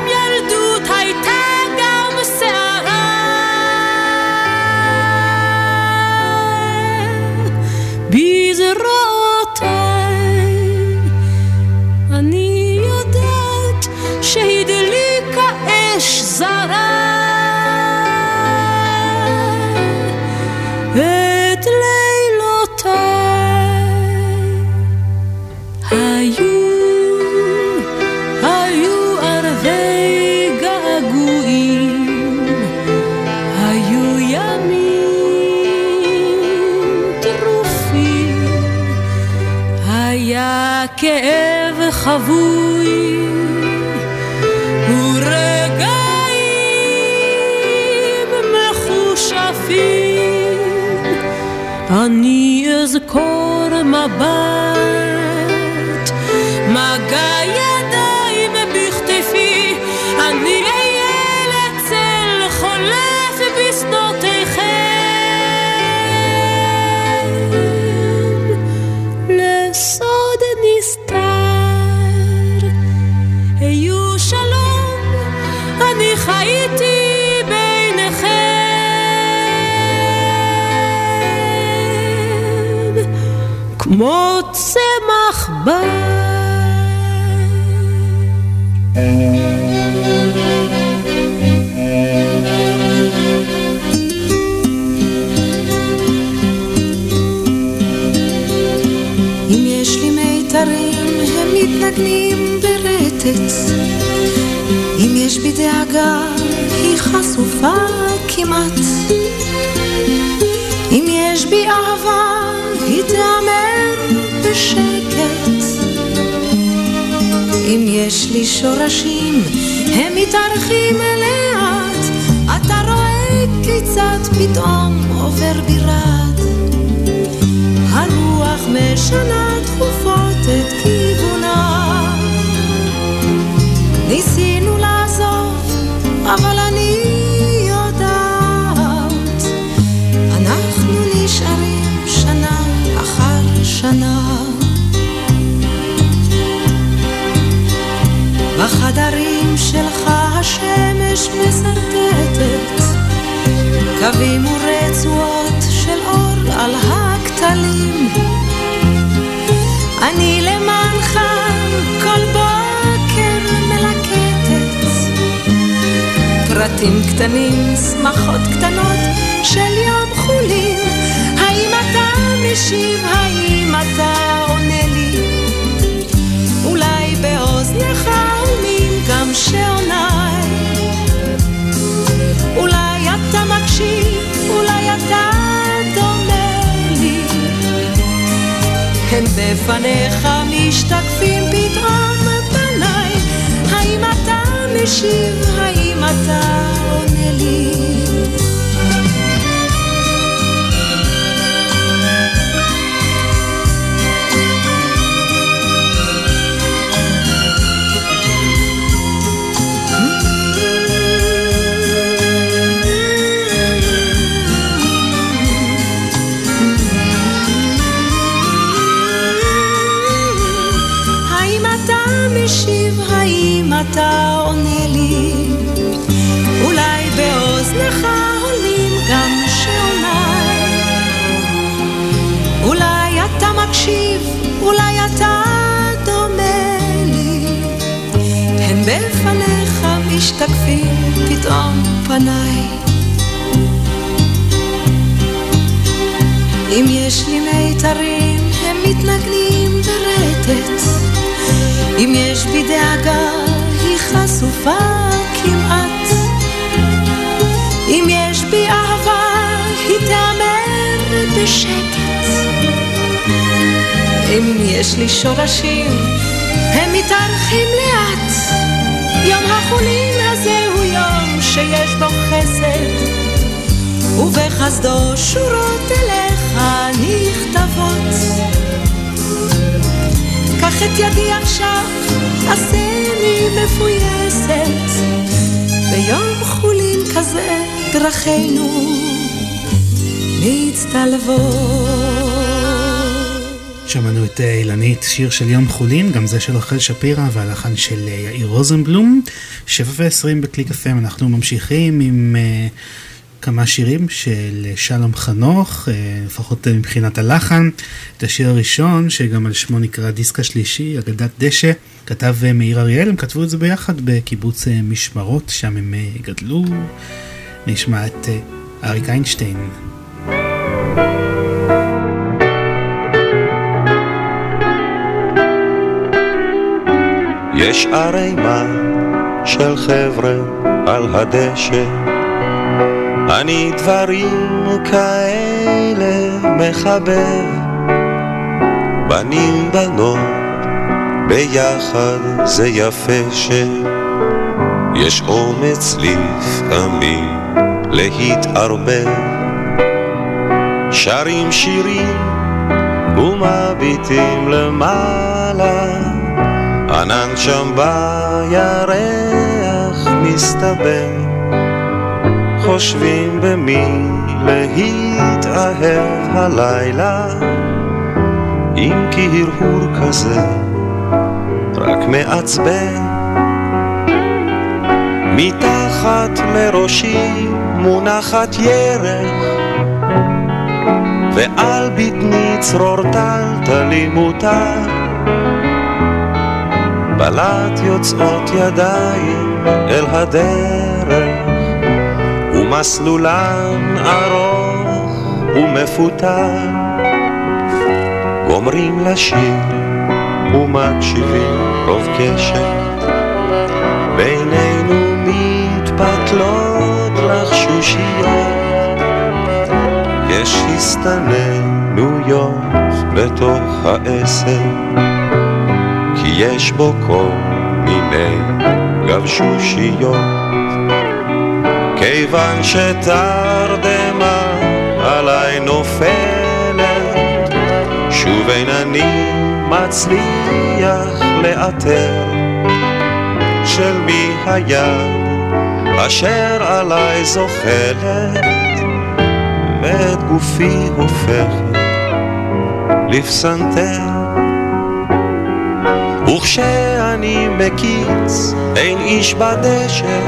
חבוי ורגעים מחושפים. אני אזכור מבט, ברטט. אם יש בי דאגה, היא חשופה כמעט. אם יש בי אהבה, היא תיאמר בשקט. אם יש לי שורשים, הם מתארחים לאט. אתה רואה כיצד פתאום עובר בירד. הרוח משנה תכופות את כיוונה. בחדרים שלך השמש מסרטטת קווים ורצועות של אור על הכתלים. אני למענך כל בוקר מלקטת פרטים קטנים, שמחות קטנות של יום חולין. האם אתה משיב? האם אתה גם שעוניי. אולי אתה מקשיב, אולי אתה דומה לי. הן בפניך משתקפים פתאום פניי. האם אתה משיב? האם אתה עונה לי? אתה מקשיב, אולי אתה דומה לי. הן בפניך משתקפים פתאום פניי. אם יש לי מיתרים, הם מתנגנים ברטט. אם יש בי דאגה, היא חשופה כמעט. אם יש בי אהבה, היא תיאמר בשקט. אם יש לי שורשים, הם מתארחים לאט. יום החולין הזה הוא יום שיש בו חסד, ובחסדו שורות אליך נכתבות. קח את ידי עכשיו, עשני מפויסת. ביום חולין כזה דרכינו מצטלבות. שמענו את אה, אילנית, שיר של יום חולין, גם זה של רחל שפירא והלחן של אה, יאיר רוזנבלום. שבע ועשרים בקליק FM, אנחנו ממשיכים עם uh, כמה שירים של שלום חנוך, uh, לפחות מבחינת הלחן. את השיר הראשון, שגם על שמו נקרא דיסק השלישי, אגדת דשא, כתב uh, מאיר אריאל, הם כתבו את זה ביחד בקיבוץ uh, משמרות, שם הם uh, גדלו. נשמע את uh, אריק איינשטיין. יש ערימה של חבר'ה על הדשא, אני דברים כאלה מחבב. בנים בנות ביחד זה יפה שיש אומץ לפעמים להתערבב. שרים שירים ומביטים למעלה ענן שם בירח מסתבר, חושבים במי להתאהב הלילה, אם כי הרהור כזה רק מעצבן. מתחת לראשי מונחת ירך ועל בטני צרור טלטלי מוטל בלט יוצאות ידיים אל הדרך ומסלולן ארוך ומפותל גומרים לשיר ומקשיבים רוב קשת בינינו מתפתלות לחשושיות יש הסתננויות בתוך העשר כי יש בו כל מיני גבשושיות. כיוון שתרדמה עליי נופלת שוב אין אני מצליח לאתר של מי היד אשר עליי זוחלת ואת גופי הופכת לפסנתר וכשאני מקיץ אין איש בדשא.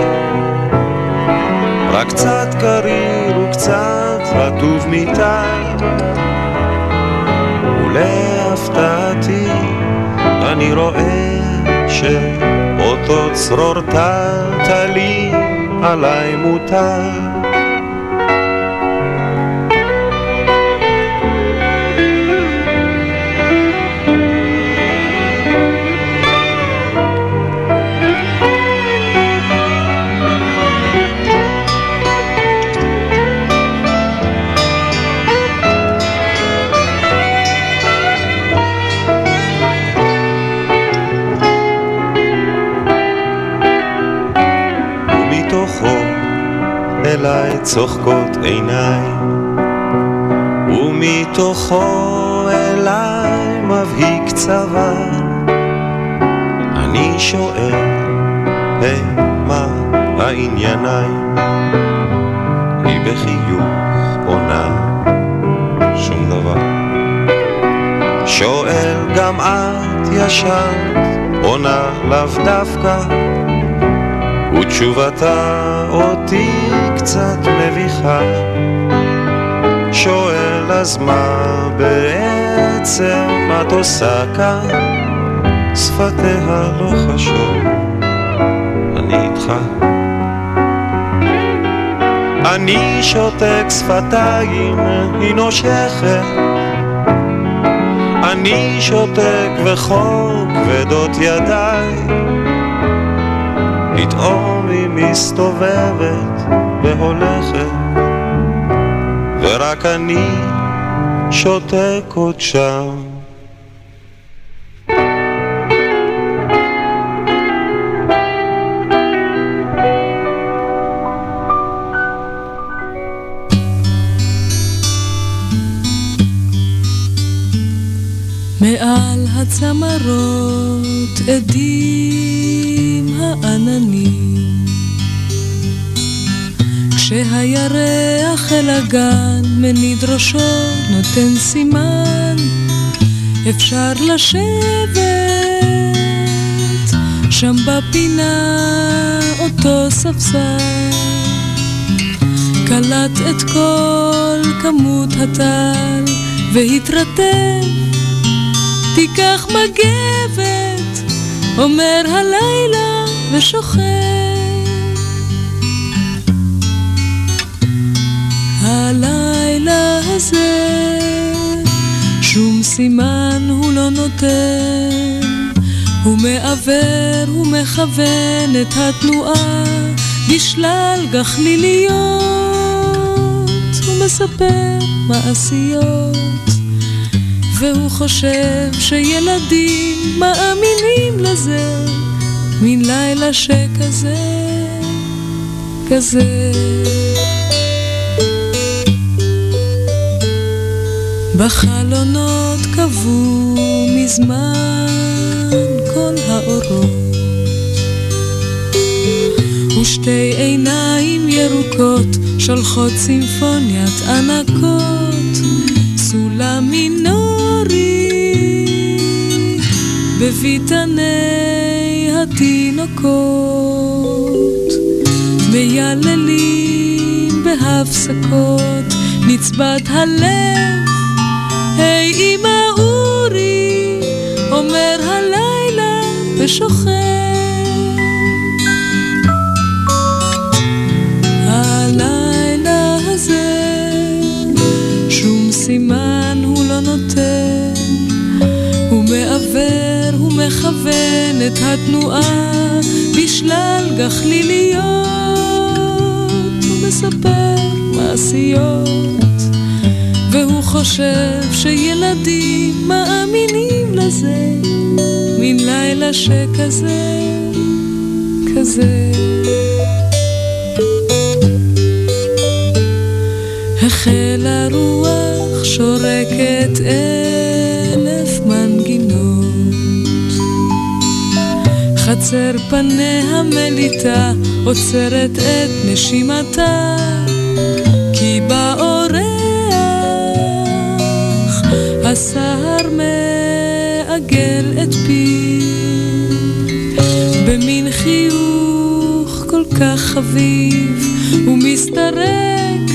רק קצת קריר וקצת רטוב מטל ולהפתעתי אני רואה שאותו צרור טלטלי עליי מוטל אליי צוחקות עיניים ומתוכו אליי מבהיק צבא. אני שואל, היי, מה הענייניים? היא בחיוך עונה שום דבר. שואל גם את ישנת עונה לאו דווקא? ותשובתה אותי קצת מביכה שואל אז מה בעצם את עושה כאן? שפתיה לא חשוב, אני איתך. אני שותק שפתיים, היא נושכת. אני שותק וחוק כבדות ידיי. פתאום היא מסתובבת והולכת, ורק אני שותק עוד שם. מעל הצמרות עדים העננים כשהירח אל הגן מניד ראשו נותן סימן אפשר לשבת שם בפינה אותו ספסל קלט את כל כמות הטל והתרטב תיקח מגבת, אומר הלילה ושוכב. סימן הוא לא נותן, הוא מעוור ומכוון את התנועה בשלל גחליליות, הוא מספר מעשיות. והוא חושב שילדים מאמינים לזה, מן לילה שכזה, כזה. בחלונות קבעו מזמן כל האורות, ושתי עיניים ירוקות שולחות סימפוניית ענקות, סולם מינורי בביתני התינוקות. מייללים בהפסקות נצבת הלב, אמא אורי, אומר הלילה ושוכב. הלילה הזה, שום סימן הוא לא נותן, הוא מעוור, הוא מכוון את התנועה בשלל גחליליות, הוא מספר מעשיות, והוא חושב שילדים מאמינים לזה, מן לילה שכזה, כזה. החלה רוח שורקת אלף מנגינות. חצר פניה מליטה עוצרת את נשימתה, הסהר מעגל את פיו, במין חיוך כל כך חביב, ומסתרק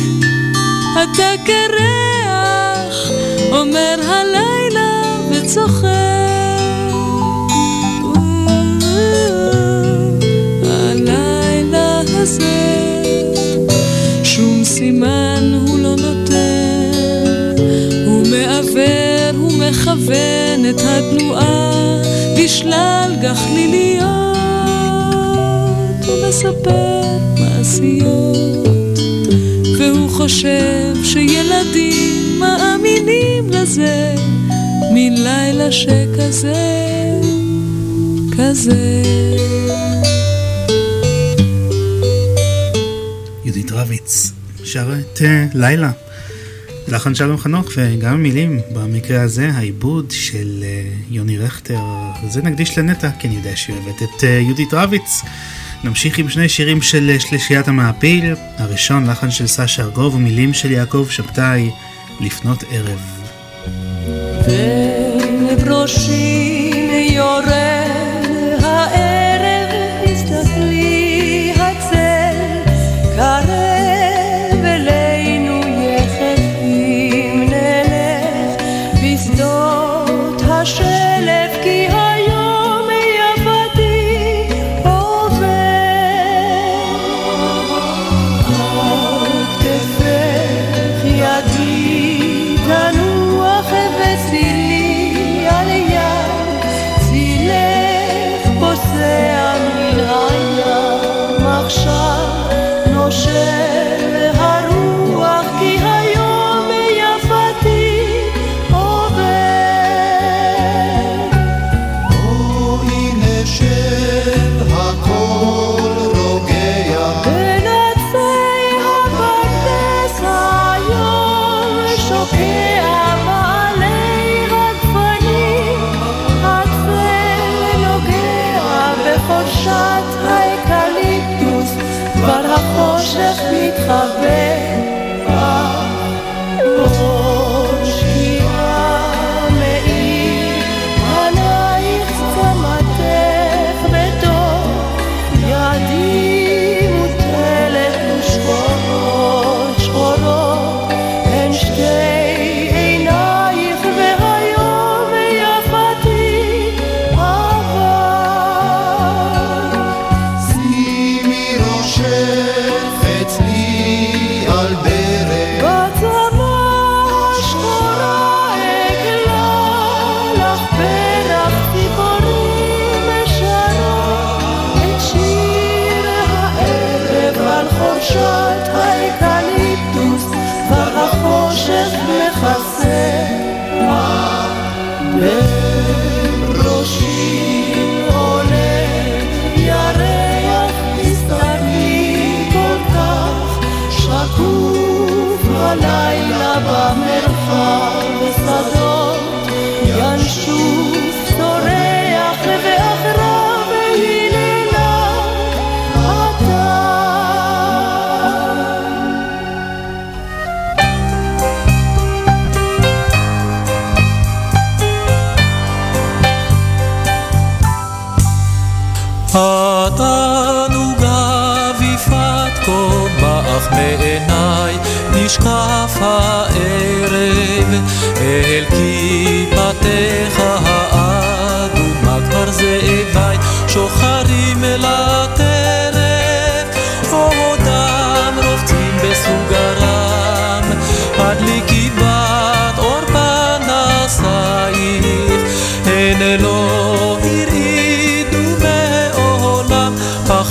אתה קרח, אומר הלילה וצוחק. הזה, שום סימן מכוון את התנועה בשלל גחליליות, הוא מספר מעשיות. והוא חושב שילדים מאמינים לזה, מן לילה שכזה, כזה. יהודית רביץ שר את לילה. לחן שלום חנוך וגם המילים, במקרה הזה העיבוד של אה, יוני רכטר, זה נקדיש לנטע, כי אני יודע שהיא אוהבת את אה, יהודית רביץ. נמשיך עם שני שירים של שלישיית המעפיל, הראשון לחן של סשה ארגוב ומילים של יעקב שבתאי, לפנות ערב. יורד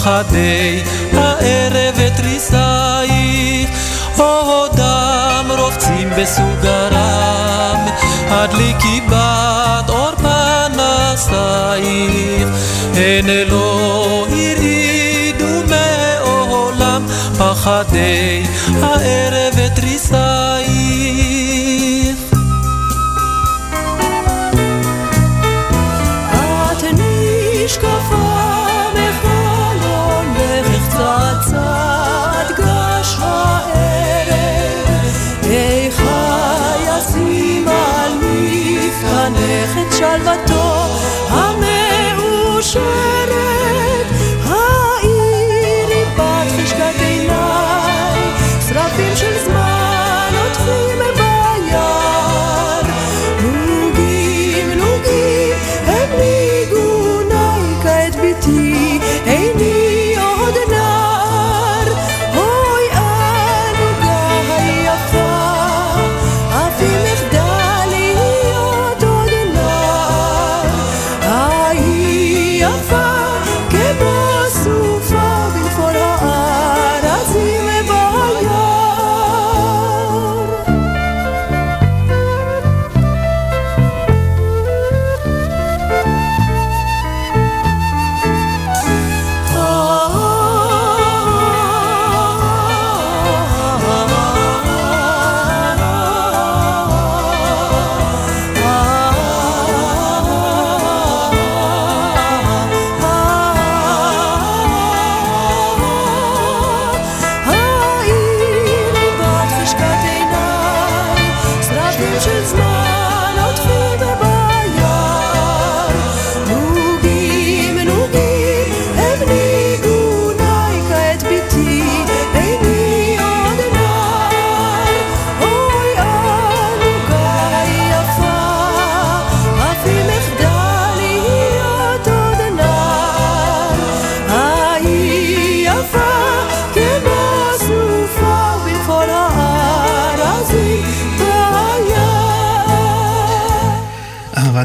פחדי הערב ותריסייך. עודם רובצים בסוגרם הדליקי בת אור פנסייך. הן לא הרעידו מעולם פחדי הערב ותריסייך shine.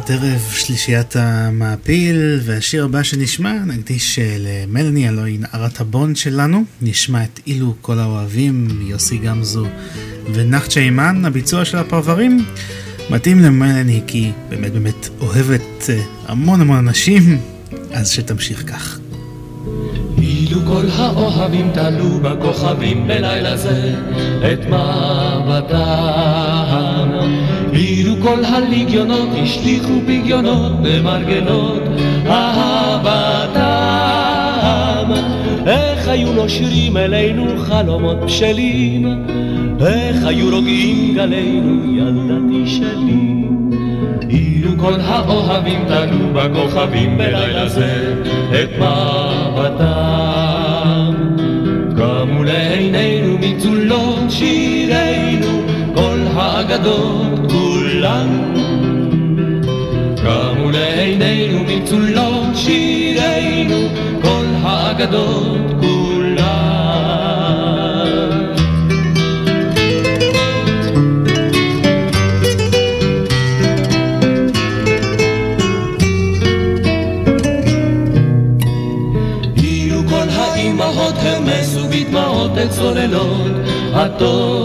אהבת ערב, שלישיית המעפיל, והשיר הבא שנשמע נקדיש אה, למלאני, הלוא היא נערת הבונד שלנו. נשמע את אילו כל האוהבים, יוסי גמזו ונחצ'ה אימן, הביצוע של הפרברים. מתאים למלאני כי באמת באמת אוהבת אה, המון המון אנשים, אז שתמשיך כך. אילו כל האוהבים תלו בכוכבים בלילה זה את מבטם אילו כל הליגיונות השליכו פגיונות במרגלות אהבתם איך היו נושרים אלינו חלומות בשלים איך היו רוגעים גלינו ילדתי שלי אילו כל האוהבים תלו בכוכבים בלילה זה את מבטם קמו לעינינו מצולות שירינו כל האגדות כולן קמו לעינינו מצולות שירינו כל האגדות כולן. אילו כל האימהות המסו בדמעות את צוללות התותחים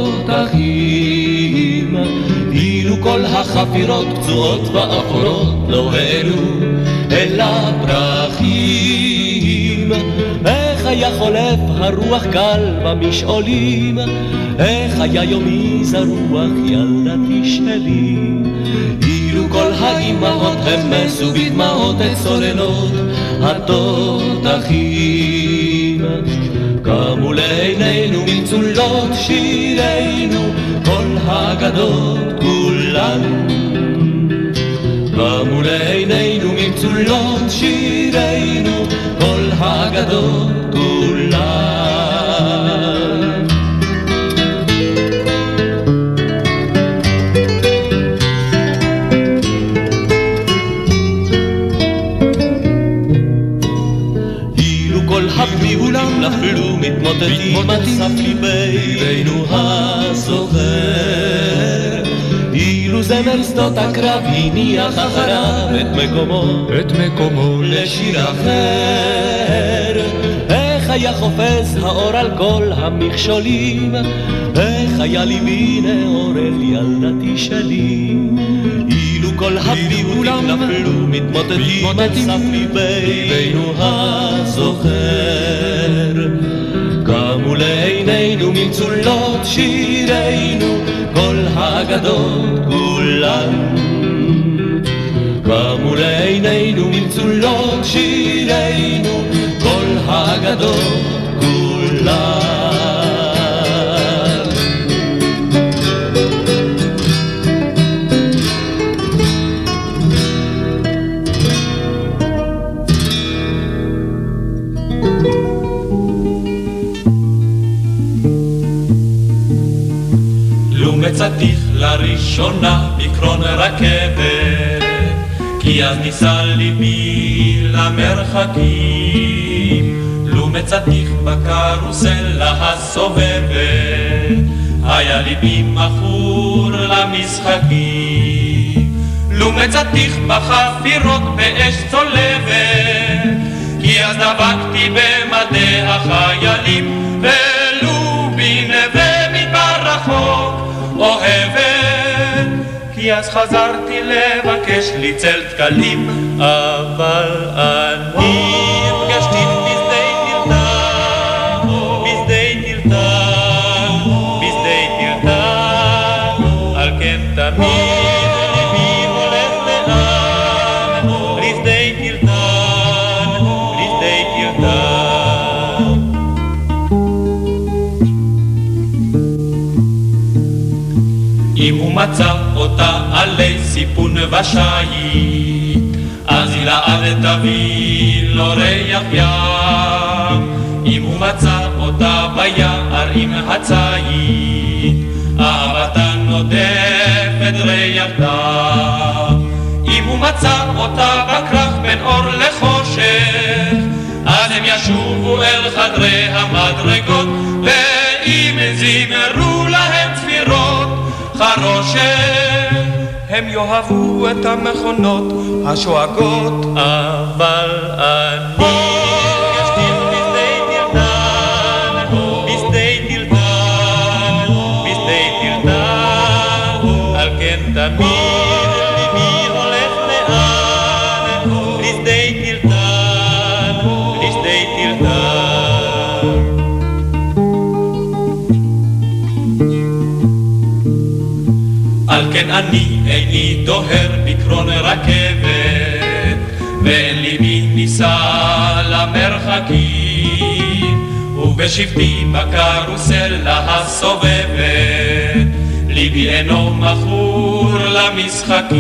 כל החפירות פצועות ואפורות לא העלו אל הפרחים. איך היה חולף הרוח קל במשעולים? איך היה יומי זרוח ילדתי שלי אילו כל האימהות המסו בדמעות את צוללות התותחים קמו לעינינו מצולות שירינו כל האגדות בא מול עינינו מצולון שירנו, כל האגדות כולן. אילו כל הפניבולם נפלו מתמוטטים על סף ליבנו הסוחר זמר שדות הקרב הניח אחריו את מקומו, את מקומו לשיר אחר. איך היה חופז האור על כל המכשולים, איך היה ליבי נאור אל ילדתי שלי. אילו כל הביאולים נפלו מתמוטטים על סף ליבנו הזוכר. קמו לעינינו ממצולות שירינו כל האגדות כולן. קמו לעינינו ממצולות שירינו כל האגדות כולן. מצאתיך לראשונה בקרון רכבת, כי אז ניסה ליבי למרחקים. לו מצאתיך בקרוסלה הסובבת, היה ליבי מכור למשחקים. לו מצאתיך בחפירות באש צולבת, כי אז דבקתי במדי החיילים, ולו בנווה מדבר רחוק אוהבת, כי אז חזרתי לבקש לי צל דקלים, אבל אני אותה עלי סיפון ושיט, אז ילעד תביא לו ריח ים. אם הוא מצא אותה ביער עם הציד, אהבתה נודפת ריח דם. אם הוא מצא אותה בכרך בין אור לחושך, אז הם ישובו אל חדרי המדרגות, ואם זימרו להם צפירות חרושת, הם יאהבו את המכונות השואגות, אבל אני דוהר בקרון רכבת, ואין ליבי נישא למרחקים, ובשבתי בקרוסלה הסובבת, ליבי אינו מכור למשחקים,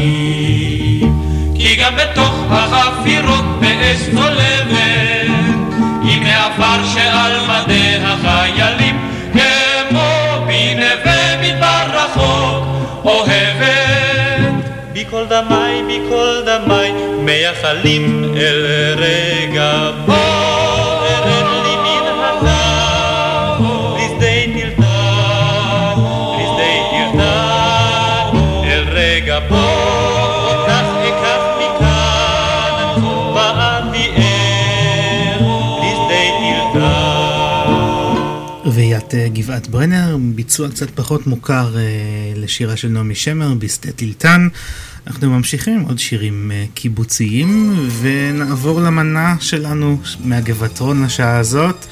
כי גם בתוך החפירות באש צולבת, היא מעפר שעל מדי החיילים, כמו בנווה מדבר רחוק, אוהבת. בכל דמי, בכל דמי, מייחלים אל רגע בו. גבעת ברנר, ביצוע קצת פחות מוכר אה, לשירה של נעמי שמר, בשדה טילטן. אנחנו ממשיכים עוד שירים אה, קיבוציים, ונעבור למנה שלנו מהגבעתרון לשעה הזאת.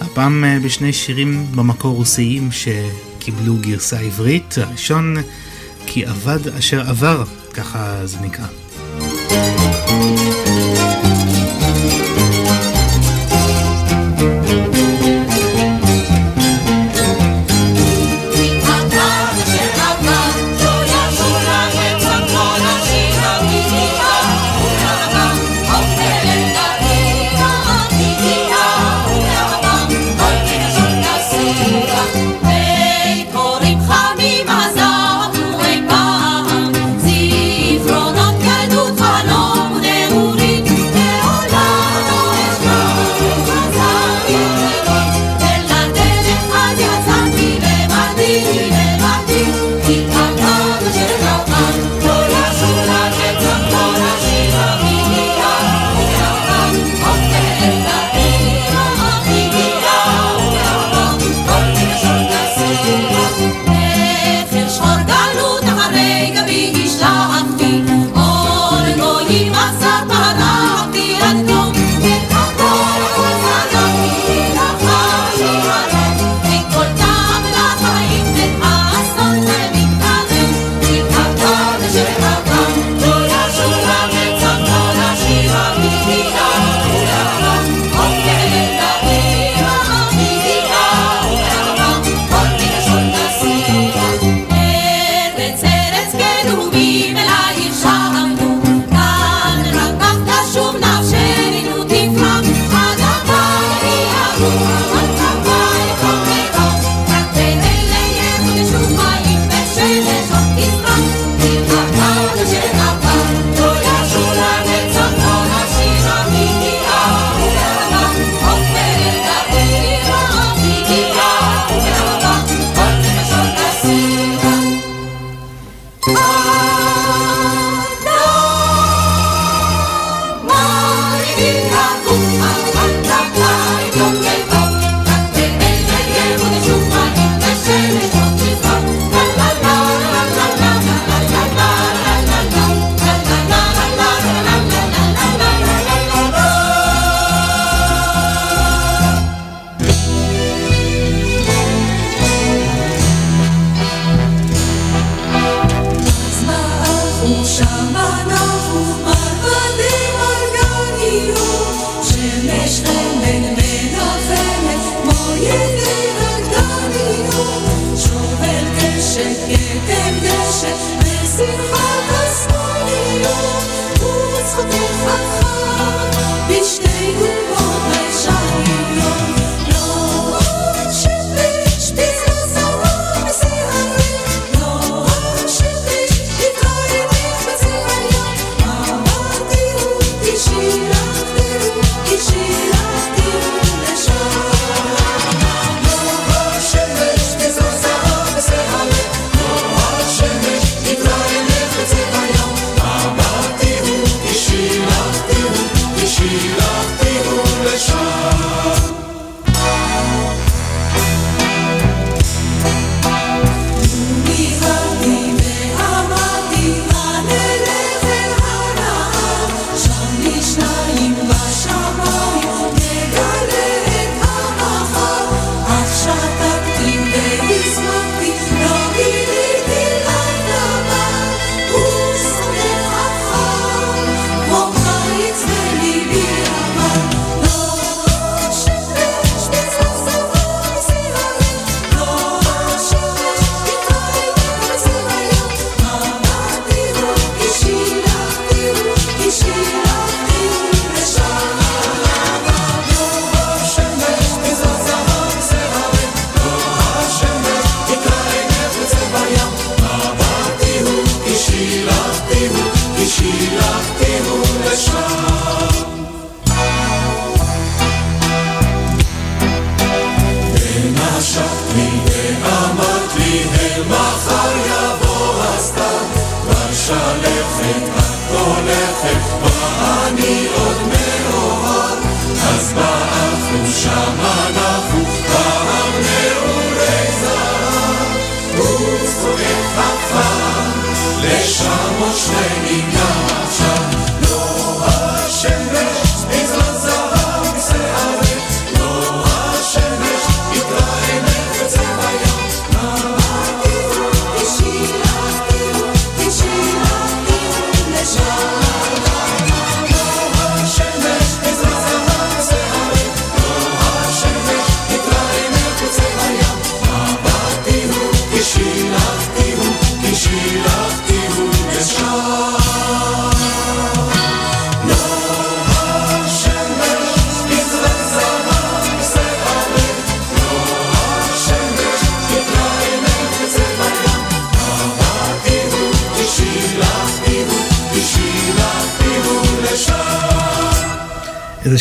הפעם אה, בשני שירים במקור רוסיים שקיבלו גרסה עברית. הראשון, כי אבד אשר עבר, ככה זה נקרא.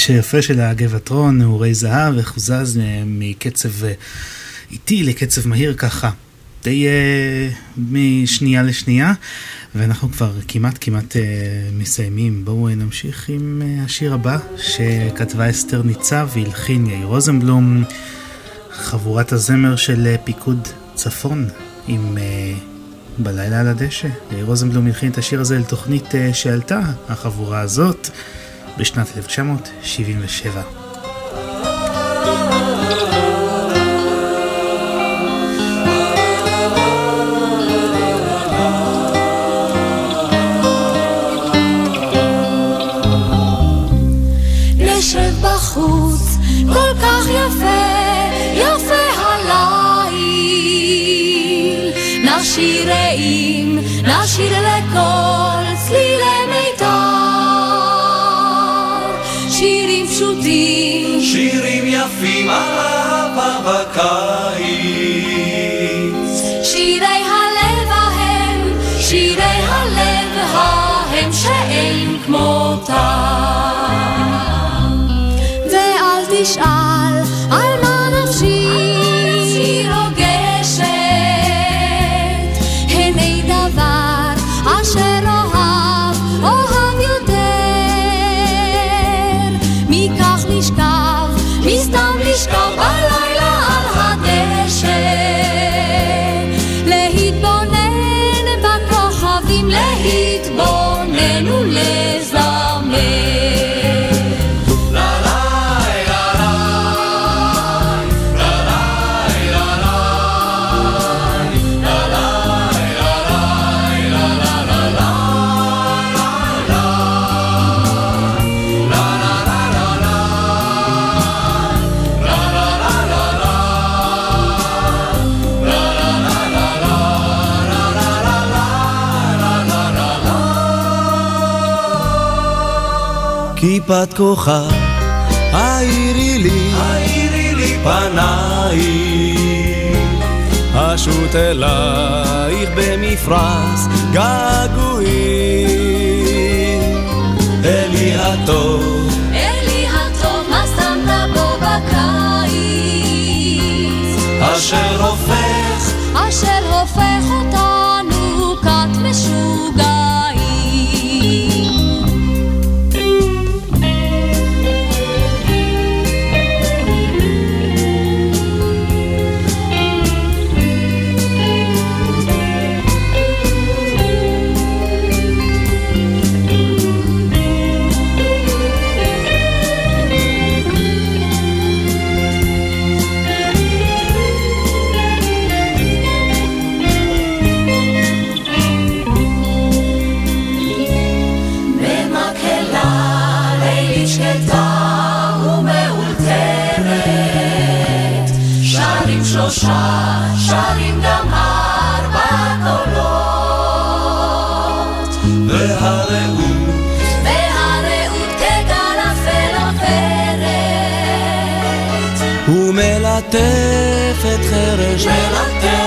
איזה שיר יפה של הגבעתרון, נעורי זהב, איך הוא זז אה, מקצב אה, איטי לקצב מהיר ככה, די uh, משנייה לשנייה, ואנחנו כבר כמעט כמעט uh, מסיימים. בואו uh, נמשיך עם uh, השיר הבא שכתבה אסתר ניצב והלחין יאיר רוזנבלום, חבורת הזמר של פיקוד צפון עם... Uh, בלילה על הדשא. יאיר רוזנבלום הלחין את השיר הזה לתוכנית שעלתה, החבורה הזאת. בשנת 1977. אהבה כיפת כוכב, האירי לי, האירי לי פנייך, אשוט אלייך במפרש געגועים. אלי הטוב, אלי הטוב, מה שמת בו בקיץ? אשר חרש,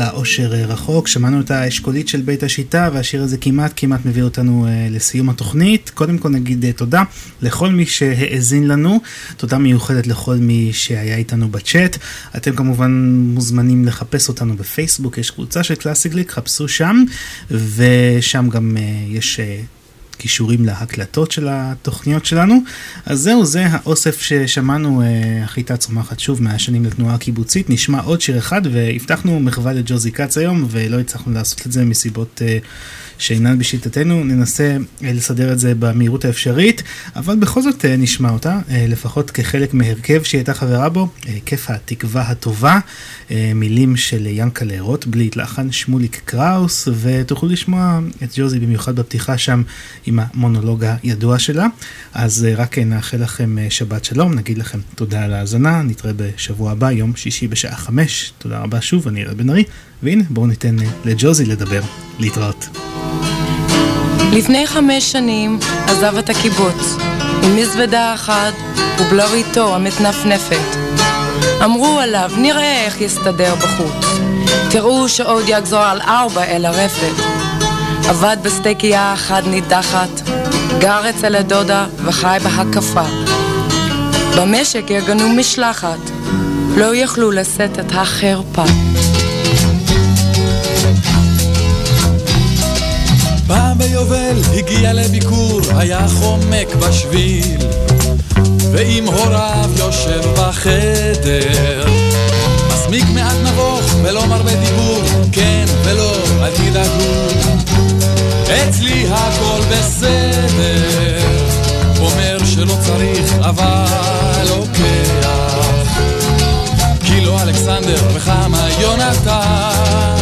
השיר הזה נקרא אושר רחוק, שמענו את האשכולית של בית השיטה והשיר הזה כמעט כמעט מביא אותנו אה, לסיום התוכנית. קודם כל נגיד אה, תודה לכל מי שהאזין לנו, תודה מיוחדת לכל מי שהיה איתנו בצ'אט. אתם כמובן מוזמנים לחפש אותנו בפייסבוק, יש קבוצה של קלאסיקליק, חפשו שם, ושם גם יש... קישורים להקלטות של התוכניות שלנו. אז זהו, זה האוסף ששמענו, אה, החיטה צומחת שוב מאה שנים לתנועה הקיבוצית. נשמע עוד שיר אחד, והבטחנו מחווה לג'וזי כץ היום, ולא הצלחנו לעשות את זה מסיבות... אה, שאינן בשיטתנו, ננסה אה, לסדר את זה במהירות האפשרית, אבל בכל זאת אה, נשמע אותה, אה, לפחות כחלק מהרכב שהיא הייתה חברה בו, כיף התקווה הטובה, מילים של ינקלה רוטבליט, לחן שמוליק קראוס, ותוכלו לשמוע את ג'וזי במיוחד בפתיחה שם עם המונולוג הידוע שלה. אז רק נאחל לכם שבת שלום, נגיד לכם תודה על ההאזנה, נתראה בשבוע הבא, יום שישי בשעה חמש. תודה רבה שוב, אני אראה בן ארי, והנה בואו ניתן לג'וזי לדבר. להתראות. לפני חמש שנים עזב את הקיבוץ, עם מזוודה אחת ובלריתו המתנפנפת. אמרו עליו, נראה איך יסתדר בחוץ. תראו שעוד יגזור על ארבע אל הרפת. עבד בסטייקייה אחת נידחת, גר אצל הדודה וחי בהקפה. במשק יגנו משלחת, לא יכלו לשאת את החרפה. פעם ביובל הגיע לביקור, היה חומק בשביל, ועם הוריו יושב בחדר. מסמיק מעט נבוך ולא מרבה דיבור, כן ולא, אל תדאגו. אצלי הכל בסדר, אומר שלא צריך אבל לוקח. כי לא אלכסנדר וכמה יונתן,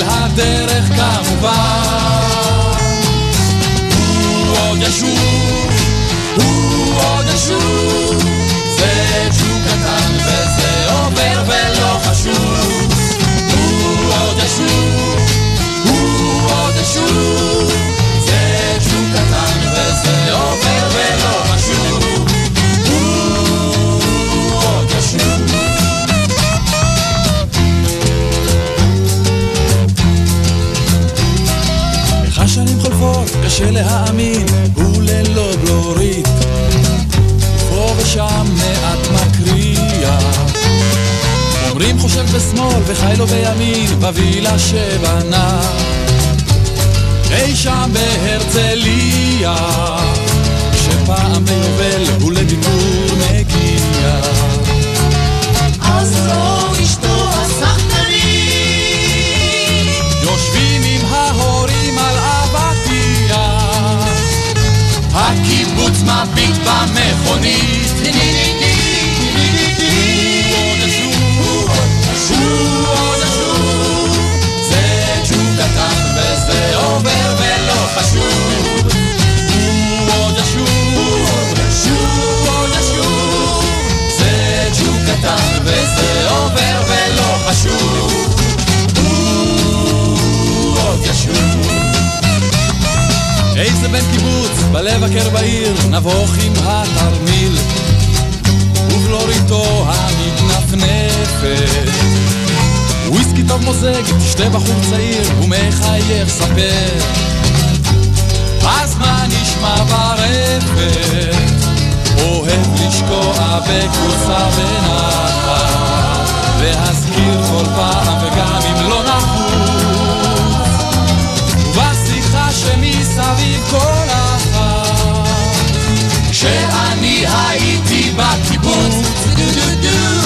בשביל הדרך כמובן. הוא עוד ישוב, הוא עוד ישוב, זה ג'וק קטן וזה עובר ולא חשוב. הוא עוד ישוב, הוא עוד ישוב, קשה להאמין, הוא ללא בלורית. פה ושם מעט מקריע. אומרים חושב בשמאל וחי לו בימין, בווילה שבנה. אי שם בהרצליה, שפעם ביובל הוא לביקור מגיע. אז זו אשתו הקיבוץ מביט במכונית. עובר איזה בן קיבוץ, בלב הקר בעיר, נבוך עם התרמיל, ובלוריתו המתנפנפת. וויסקי טוב מוזג, תשתה בחור צעיר, ומחייך ספר. אז מה נשמע ברפת? אוהב לשקוע בקבוצה בנחת, להזכיר כל פעם מסביב כל החג. כשאני הייתי בקיבוץ, דו דו דו